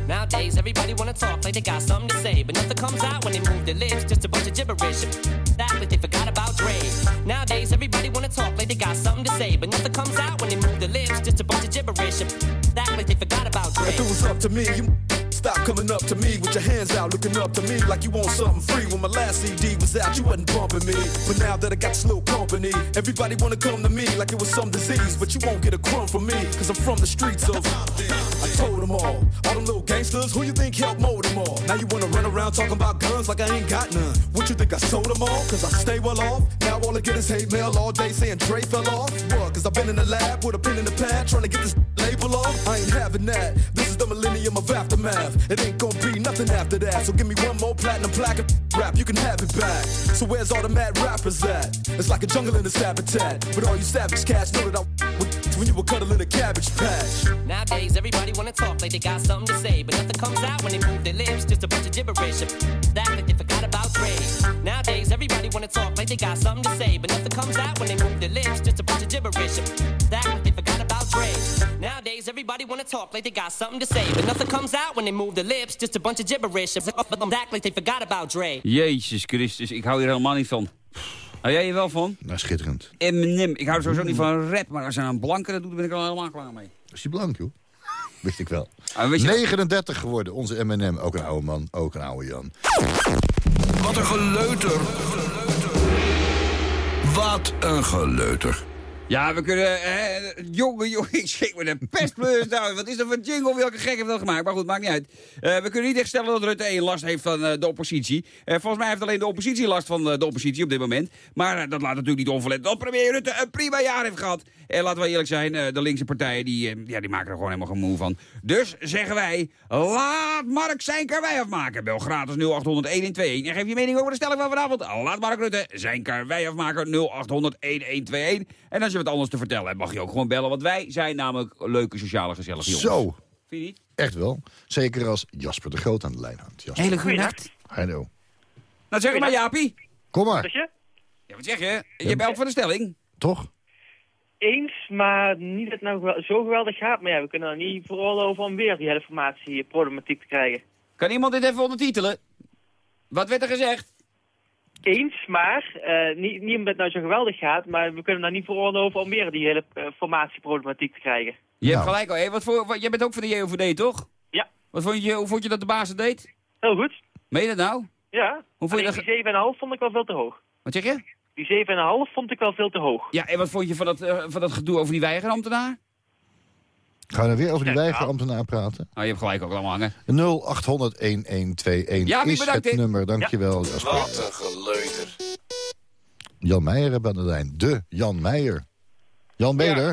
O: Nowadays, everybody wanna talk like they got something to say, but nothing comes out when they move their lips. Just a bunch of gibberish. Act like Nowadays, everybody wanna talk like they got something to say, but nothing comes out when they move their lips. Just a bunch of gibberish. Act like they forgot about Dre.
N: If it was up to me, you stop coming up to me with your hands out, looking up to me like you want something free. When my last CD was out, you wasn't bumping me. But now that I got little company, everybody wanna come to me like it was some disease. But you won't get a crumb from me, cause I'm from the streets of. I told them all, all them little gangsters, who you think helped mold them all? Now you wanna run around talking about guns like I ain't got none. What you think I sold them all? Cause I stay well off. Now all I get is hate mail all day saying Dre fell off. What? Cause I've been in the lab with a pen in the pad trying to get this label off. I ain't having that. This is the millennium of aftermath. It ain't gonna be nothing after that. So give me one more platinum plaque of rap, you can have it back. So where's all the mad rappers at? It's like a jungle in this habitat. But all you savage cats know that I when you were cuddling a cabbage patch.
O: Nowadays, everybody wanna talk like they got something to say, but nothing comes out when they move their lips. Just a bunch of gibberish. Act like they forgot about Dre. Nowadays, everybody wanna talk like they got something to say, but nothing comes out when they move their lips. Just a bunch of gibberish. Act like they forgot about Dre. Nowadays, everybody wanna talk like they got something to say, but nothing comes out when they move their lips. Just a bunch of gibberish. Act like they forgot about Dre.
C: Jezus Christus, ik hou hier helemaal niet van. Hou jij hier wel van?
D: Nou, schitterend.
C: Eminem. Ik hou sowieso niet van rap, maar als je een blanke dat doet, ben ik er al helemaal klaar mee.
D: Is hij blank, joh? Wist ik wel.
C: Ah, weet je-
D: 39 geworden, onze M&M. Ook een oude man, ook een oude Jan.
G: Wat een geleuter. Wat een geleuter.
C: Ja, we kunnen... Eh, jongen, jongen, ik schrik me de pestpleurs nou. Wat is dat voor jingle? Welke gek heeft dat gemaakt? Maar goed, maakt niet uit. Eh, we kunnen niet echt stellen dat Rutte 1 last heeft van eh, de oppositie. Eh, volgens mij heeft alleen de oppositie last van de oppositie op dit moment. Maar dat laat natuurlijk niet onverlet dat premier Rutte een prima jaar heeft gehad. En laten we eerlijk zijn, eh, de linkse partijen die, eh, ja, die maken er gewoon helemaal geen moe van. Dus zeggen wij, laat Mark zijn karwei afmaken. Bel gratis 0800 1121 en geef je mening over de stelling van vanavond. Laat Mark Rutte zijn karwei afmaken 0800 1121. En als je wat anders te vertellen hebt, mag je ook gewoon bellen. Want wij zijn namelijk leuke, sociale, gezellige jongens.
D: Zo.
C: Vind je niet?
D: Echt wel. Zeker als Jasper de Groot aan de lijn hangt. Jasper.
C: Hele goede nacht.
D: Hallo.
C: Nou zeg maar Jaapie.
D: Kom maar.
C: Ja, wat zeg je? Je belt voor de stelling.
D: Toch?
P: Eens, maar niet dat het nou zo geweldig gaat. Maar ja, we kunnen er niet veroorloven om weer die hele formatieproblematiek te krijgen.
C: Kan iemand dit even ondertitelen? Wat werd er gezegd?
P: Eens, maar eh, niet, niet omdat het nou zo geweldig gaat, maar we kunnen er niet veroorloven om weer die hele eh, formatieproblematiek te krijgen.
C: Je hebt gelijk al. Hé, wat voor, wat, jij bent ook van de JOVD, toch?
P: Ja.
C: Wat vond je, hoe vond je dat de baas het deed?
P: Heel goed.
C: Meen je dat nou?
P: Ja.
C: Hoe vond je dat
P: Die 7,5 vond ik wel veel te hoog.
C: Wat zeg je?
P: Die 7,5 vond ik wel veel te hoog.
C: Ja, en wat vond je van dat, eh, van dat gedoe over die weigerambtenaar?
D: Gaan we nou weer over die weigerambtenaar praten?
C: Nou, je hebt gelijk ook allemaal hangen.
D: 0800 1121
C: Ja,
D: is
C: bedankt,
D: het nummer. Dankjewel, Jasper.
G: Wat een geleuter.
D: Jan Meijer hebben aan de lijn. De Jan Meijer. Jan, er?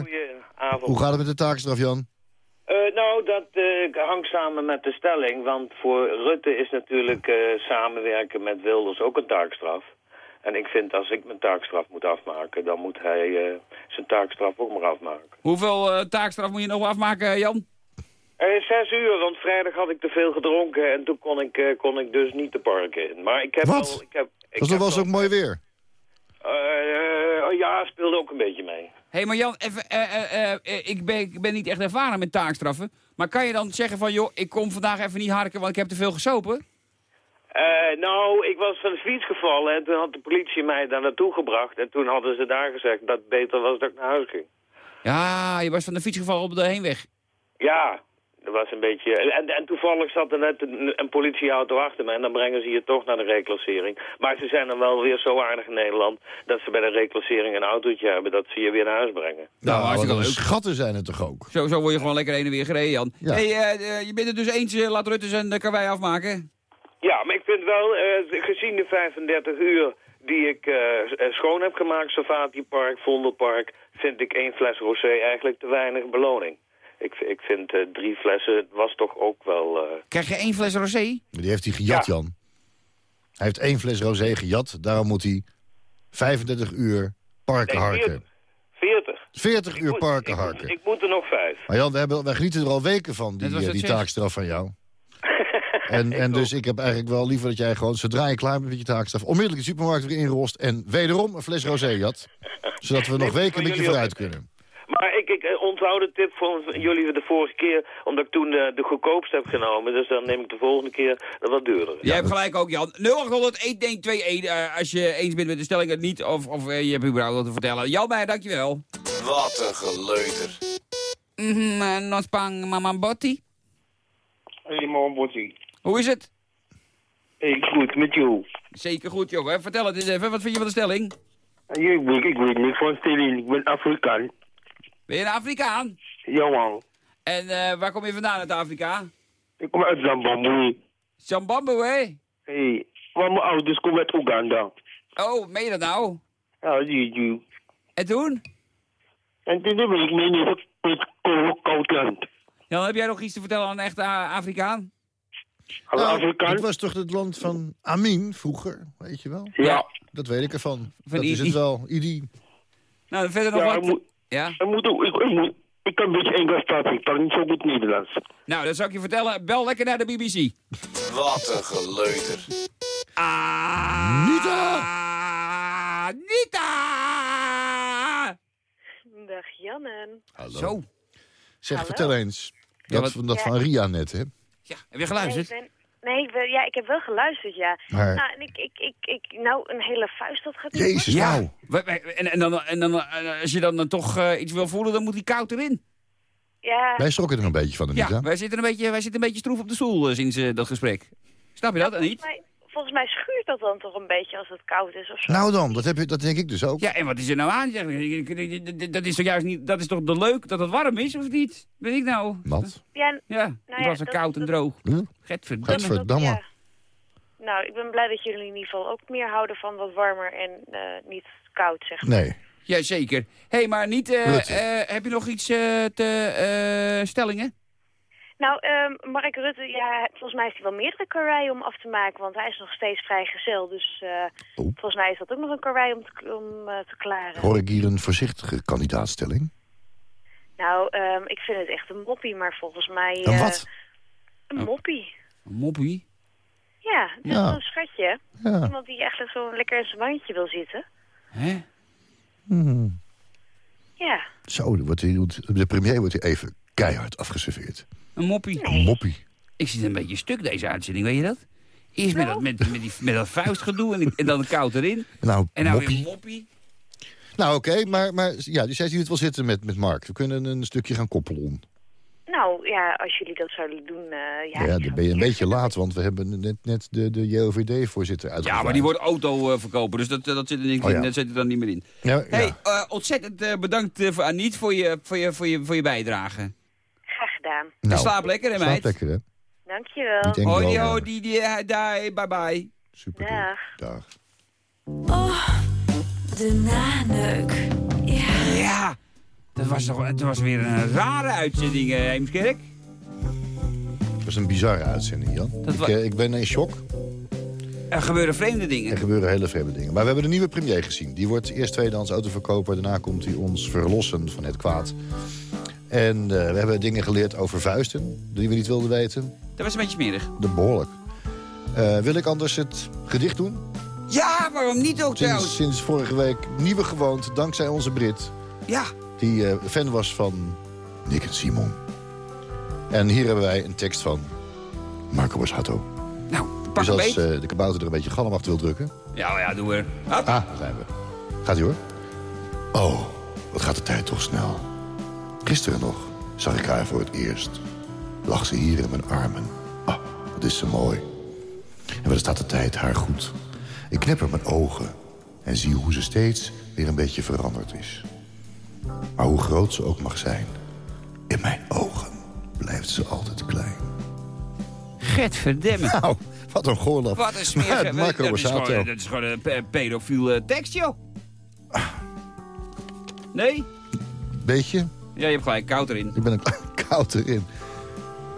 Q: Goedenavond.
D: Hoe gaat het met de taakstraf, Jan?
Q: Eh, nou, dat eh, hangt samen met de stelling. Want voor Rutte is natuurlijk eh, samenwerken met Wilders ook een taakstraf. En ik vind als ik mijn taakstraf moet afmaken, dan moet hij eh, zijn taakstraf ook maar afmaken.
C: Hoeveel eh, taakstraf moet je nog afmaken, Jan?
Q: Eh, zes uur, want vrijdag had ik te veel gedronken en toen kon ik, eh, kon ik dus niet de parken in. Maar ik heb
D: Wat?
Q: wel... Ik heb, ik
D: Dus
Q: heb
D: dat was ook mooi weer.
Q: Eh, eh, ja, speelde ook een beetje mee.
C: Hé, hey, maar Jan, even, eh, eh, eh, eh, ik, ben, ik ben niet echt ervaren met taakstraffen. Maar kan je dan zeggen van, joh, ik kom vandaag even niet harken, want ik heb te veel gesopen?
Q: Eh, nou, ik was van de fiets gevallen en toen had de politie mij daar naartoe gebracht. En toen hadden ze daar gezegd dat het beter was dat ik naar huis ging.
C: Ja, je was van de fiets gevallen op de heenweg.
Q: Ja, dat was een beetje... En, en toevallig zat er net een, een politieauto achter me en dan brengen ze je toch naar de reclassering. Maar ze zijn dan wel weer zo aardig in Nederland dat ze bij de reclassering een autootje hebben dat ze je weer naar huis brengen.
D: Nou,
C: hartstikke
D: wat een
C: leuk.
D: schatten zijn het toch ook?
C: Zo, zo word je gewoon lekker heen en weer gereden, Jan.
D: Ja.
C: hey, eh, eh, je bent het dus eens, eh, laat Rutte zijn uh, karwei afmaken?
Q: Ja, maar ik vind wel, eh, gezien de 35 uur die ik eh, s- schoon heb gemaakt, Savati Park, Vondelpark, vind ik één fles rosé eigenlijk te weinig beloning. Ik, ik vind eh, drie flessen was toch ook wel... eh,
C: Krijg je één fles rosé?
D: Die heeft hij gejat, Jan. Hij heeft één fles rosé gejat. Daarom moet hij 35 uur parken
Q: nee,
D: harken.
Q: 40.
D: 40
Q: Ik
D: uur
Q: moet-
D: parken
Q: ik moet-
D: harken.
Q: Ik moet er nog vijf.
D: Maar Jan, wij, hebben, wij genieten er al weken van, die, eh, die taakstraf van jou. En, en dus ik heb eigenlijk wel liever dat jij gewoon, zodra je klaar bent met je taakstraf... onmiddellijk de supermarkt weer inrost en wederom een fles rosé jat. Zodat we nog
Q: Nee,
D: weken een beetje vooruit
Q: ook.
D: kunnen.
Q: Maar ik, ik eh, onthoud de tip van jullie de vorige keer, omdat ik toen de, de goedkoopste heb genomen. Dus dan neem ik de volgende keer de wat duurdere.
C: Jij hebt gelijk ook, Jan. 0800 1121 eh, als je eens bent met de stelling, het niet. Of, of eh, je hebt überhaupt wat te vertellen. Jan bij, dankjewel.
G: Wat een geleuter.
C: Mhm, eh, not bang, mama Botti.
R: Hey, man, Botti.
C: Hoe is het?
R: Hey, goed, met jou.
C: Zeker goed, jongen. Vertel het eens even. Wat vind je van de stelling?
R: Ik, weet, ik weet niet van stelling. Ik ben Afrikaan.
C: Ben je een Afrikaan?
R: Ja, man.
C: En eh, waar kom je vandaan uit Afrika?
R: Ik kom uit Zimbabwe.
C: Zimbabwe?
R: Hey, maar mijn ouders komen uit Oeganda.
C: Oh, meen je dat nou?
R: Ja, die, die.
C: En toen?
R: En toen ben ik mee naar het koud- koud land.
C: Dan heb jij nog iets te vertellen aan een echte Afrikaan?
R: Hallo,
D: Nou,
R: Afrikaan?
D: het was toch het land van Amin vroeger, weet je wel?
R: Ja.
D: Dat weet ik ervan.
C: Van
D: dat is het wel, Idi.
C: Nou, verder nog
R: Ja,
C: wat?
R: ik moet,
C: Ja?
R: ik, moet, ik, ik, moet, ik kan een beetje Engels praten. Ik kan niet zo goed Nederlands.
C: Nou, dat zou ik je vertellen. Bel lekker naar de BBC.
G: Wat een geleuter.
C: Ah,
D: Nita!
C: Nita!
S: Dag Jannen.
D: Hallo.
C: Zo.
D: Zeg,
S: Hallo.
D: vertel eens.
C: Ja,
D: Dat, dat
S: Ja.
D: van Ria net, hè?
C: Ja, heb je geluisterd?
S: Nee, ik ben, nee ik ben- ja, ik heb wel geluisterd, ja.
D: Maar-
S: Nou, en ik, ik, ik, ik, nou, een hele vuist, dat gaat niet
D: Jezus,
C: Ja.
D: nou.
C: En, en, dan, en dan, eh, als je dan, dan toch eh, iets wil voelen, dan moet die koud erin.
S: Ja,
D: Wij schrokken er een beetje van, Anita.
C: Ja, wij zitten een beetje, wij zitten een beetje stroef op de stoel eh, sinds eh, dat gesprek. Snap je dat,
S: volgens
C: niet?
S: mij, volgens mij schuurt dat dan toch een beetje als het koud is of zo.
D: Nou dan, dat, heb je, dat denk ik dus ook.
C: Ja, en wat is er nou aan? Zeg, Dat is toch juist niet, dat is toch de leuk dat het warm is, of niet? Ben ik nou?
D: Nat.
S: Ja,
C: Ja,
S: Nou
C: het
S: ja,
C: was er
S: dat-
C: koud en droog.
S: Ja. Nou, ik ben blij dat jullie in ieder geval ook meer houden van wat warmer en eh, niet koud, zeg maar.
D: Nee.
C: Jazeker. Hé, hey, maar niet, eh, eh, heb je nog iets eh, te eh, stellingen?
S: Nou, ehm, Mark Rutte, ja, volgens mij heeft hij wel meerdere karweien om af te maken, want hij is nog steeds vrijgezel. Dus eh,
D: Oh.
S: volgens mij is dat ook nog een karwei om te, om, eh, te klaren.
D: Hoor ik hier een voorzichtige kandidaatstelling?
S: Nou, ehm, ik vind het echt een moppie, maar volgens mij...
D: Een
S: eh,
D: wat?
S: Een moppie.
C: Een moppie?
S: Ja, dat is
D: Ja.
S: een schatje.
D: Ja.
S: Iemand die eigenlijk zo lekker in zijn mandje wil zitten.
C: Hè?
D: Hmm.
S: Ja.
D: Zo, wordt hier, de premier wordt hier even keihard afgeserveerd.
C: Een moppie?
D: Een moppie.
C: Ik zit een beetje stuk deze uitzending, weet je dat? Eerst met,
S: Nou.
C: dat, met, met, die, met dat vuistgedoe en, en dan koud erin.
D: Nou,
C: En nou
D: moppie.
C: weer moppie.
D: Nou, oké, maar, maar ja, dus jij ziet het wel zitten met, met Mark. We kunnen een stukje gaan koppelen.
S: Nou, ja, als jullie dat zouden doen, eh, ja...
D: Ja, dan ben je een beetje laat, want we hebben net, net de, de JOVD-voorzitter uitgevraagd.
C: Ja, maar die wordt auto eh, verkopen, dus dat, dat, zit er niet,
D: Oh ja.
C: dat zit er dan niet meer in.
D: Ja,
C: hey,
D: ja.
C: eh, ontzettend eh, bedankt eh, voor Aniet voor je, voor, je, voor, je, voor je bijdrage.
S: Gedaan.
D: Nou,
C: slaap lekker, hè,
D: Slaap
C: meid?
D: lekker, hè?
S: Dankjewel.
C: Hoi,
D: wel,
C: ho,
D: maar
C: die, die, eh, die, bye bye.
D: Super.
S: Dag.
D: Dag.
M: Oh, de naneuk. Ja.
C: Ja, dat was, toch, het was weer een rare uitzending, eh, Heemskerk.
D: Het was een bizarre uitzending, Jan.
C: Dat
D: ik, eh, ik ben in shock.
C: Er gebeuren vreemde dingen.
D: Er gebeuren hele vreemde dingen. Maar we hebben de nieuwe premier gezien. Die wordt eerst tweedehands autoverkoper. Daarna komt hij ons verlossen van het kwaad. En eh, we hebben dingen geleerd over vuisten. Die we niet wilden weten.
C: Dat was een beetje smerig.
D: De behoorlijk. Eh, wil ik anders het gedicht doen?
C: Ja, waarom niet ook trouwens?
D: Sinds, sinds vorige week nieuwe gewoond, dankzij onze Brit.
C: Ja.
D: Die eh, fan was van Nick en Simon. En hier hebben wij een tekst van Marco Borsato.
C: Nou, pak
D: Dus als eh, de kabouter er een beetje galm achter wil drukken...
C: Ja, ja, doen we.
D: Ah, daar zijn we. Gaat ie hoor. Oh, wat gaat de tijd toch snel. Gisteren nog zag ik haar voor het eerst. Lag ze hier in mijn armen. Ah, wat is ze mooi. En wat staat de tijd haar goed. Ik knipper mijn ogen en zie hoe ze steeds weer een beetje veranderd is. Maar hoe groot ze ook mag zijn... in mijn ogen blijft ze altijd klein.
C: Get verdemmen.
D: Nou, wat een goorlap.
C: Wat een
D: Marco
C: dat, is
D: Borsato.
C: gewoon, dat is gewoon een pe- pedofiele tekst, joh. Nee?
D: Beetje?
C: Ja, je hebt gelijk. Koud erin.
D: Ik ben koud erin.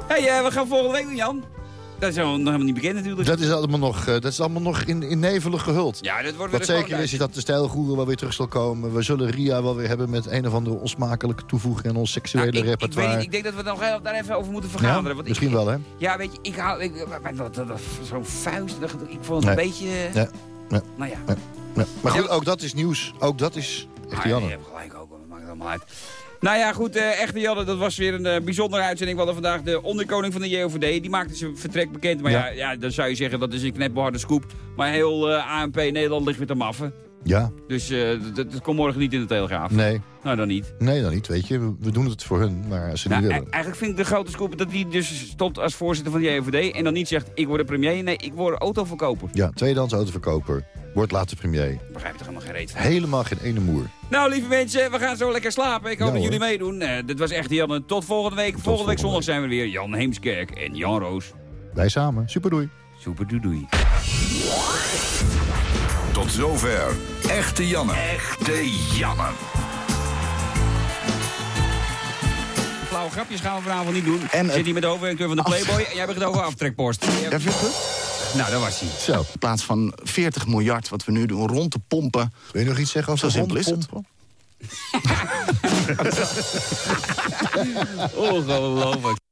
C: Hé, hey, we gaan volgende week doen, Jan. Dat is nog helemaal niet bekend natuurlijk.
D: Dat is allemaal nog, eh, dat is allemaal nog in, in nevelen gehuld.
C: Ja, dat wordt
D: Wat zeker is, is dat de stijlgoeren wel weer terug zal komen. We zullen Ria wel weer hebben met een of andere onsmakelijke toevoeging aan ons seksuele
C: Nou, ik, ik,
D: repertoire.
C: weet niet, ik denk dat we nog heel- daar even over moeten vergaderen.
D: Ja,
C: want
D: misschien
C: ik,
D: wel, hè?
C: Ja, weet je, ik hou... ik- Zo'n vuist, dat- ik vond het
D: Nee.
C: een beetje...
D: Ja, ja,
C: Nou ja.
D: Maar goed, ook dat is nieuws. Ook dat is echt
C: Ah, ja, je hebt gelijk ook, dat maakt het allemaal uit. Nou ja, goed, eh, echte Janne, dat was weer een eh, bijzondere uitzending. We hadden vandaag de onderkoning van de JOVD. Die maakte zijn vertrek bekend. Maar ja,
D: Ja.
C: ja, dan zou je zeggen dat is een knetbeharde scoop. Maar heel eh, ANP Nederland ligt weer te maffen.
D: Ja,
C: Dus eh, dat, dat komt morgen niet in de Telegraaf.
D: nee.
C: Nou, dan niet.
D: Nee, dan niet, weet je. We, doen het voor hun, maar als ze
C: Nou,
D: niet
C: e-
D: willen.
C: eigenlijk vind ik de grote scoop dat hij dus stond als voorzitter van de JOVD. En dan niet zegt, ik word de premier. Nee, ik word autoverkoper.
D: Ja, tweedehands autoverkoper. Wordt later premier.
C: Begrijp je toch helemaal geen reet van.
D: Helemaal geen ene moer.
C: Nou, lieve mensen, we gaan zo lekker slapen. Ik hoop
D: Ja,
C: dat jullie meedoen. Eh, dit was echt Jan. Tot volgende week. volgende week zondag zijn we weer. Jan Heemskerk en Jan Roos.
D: Wij samen. Super doei.
C: Super doei doei.
T: Tot zover. Echte Janne. Echte Janne.
C: Flauwe grapjes gaan we vanavond niet doen.
E: En, eh,
C: Zit hier met de hoofdredacteur van de Playboy en jij begint over aftrekpost.
E: Ja, vind je het goed?
C: Nou, dat was hij.
D: Zo.
E: In plaats van 40 miljard wat we nu doen rond te pompen.
D: Wil je nog iets zeggen over
E: Zo simpel is het.
C: Ongelooflijk.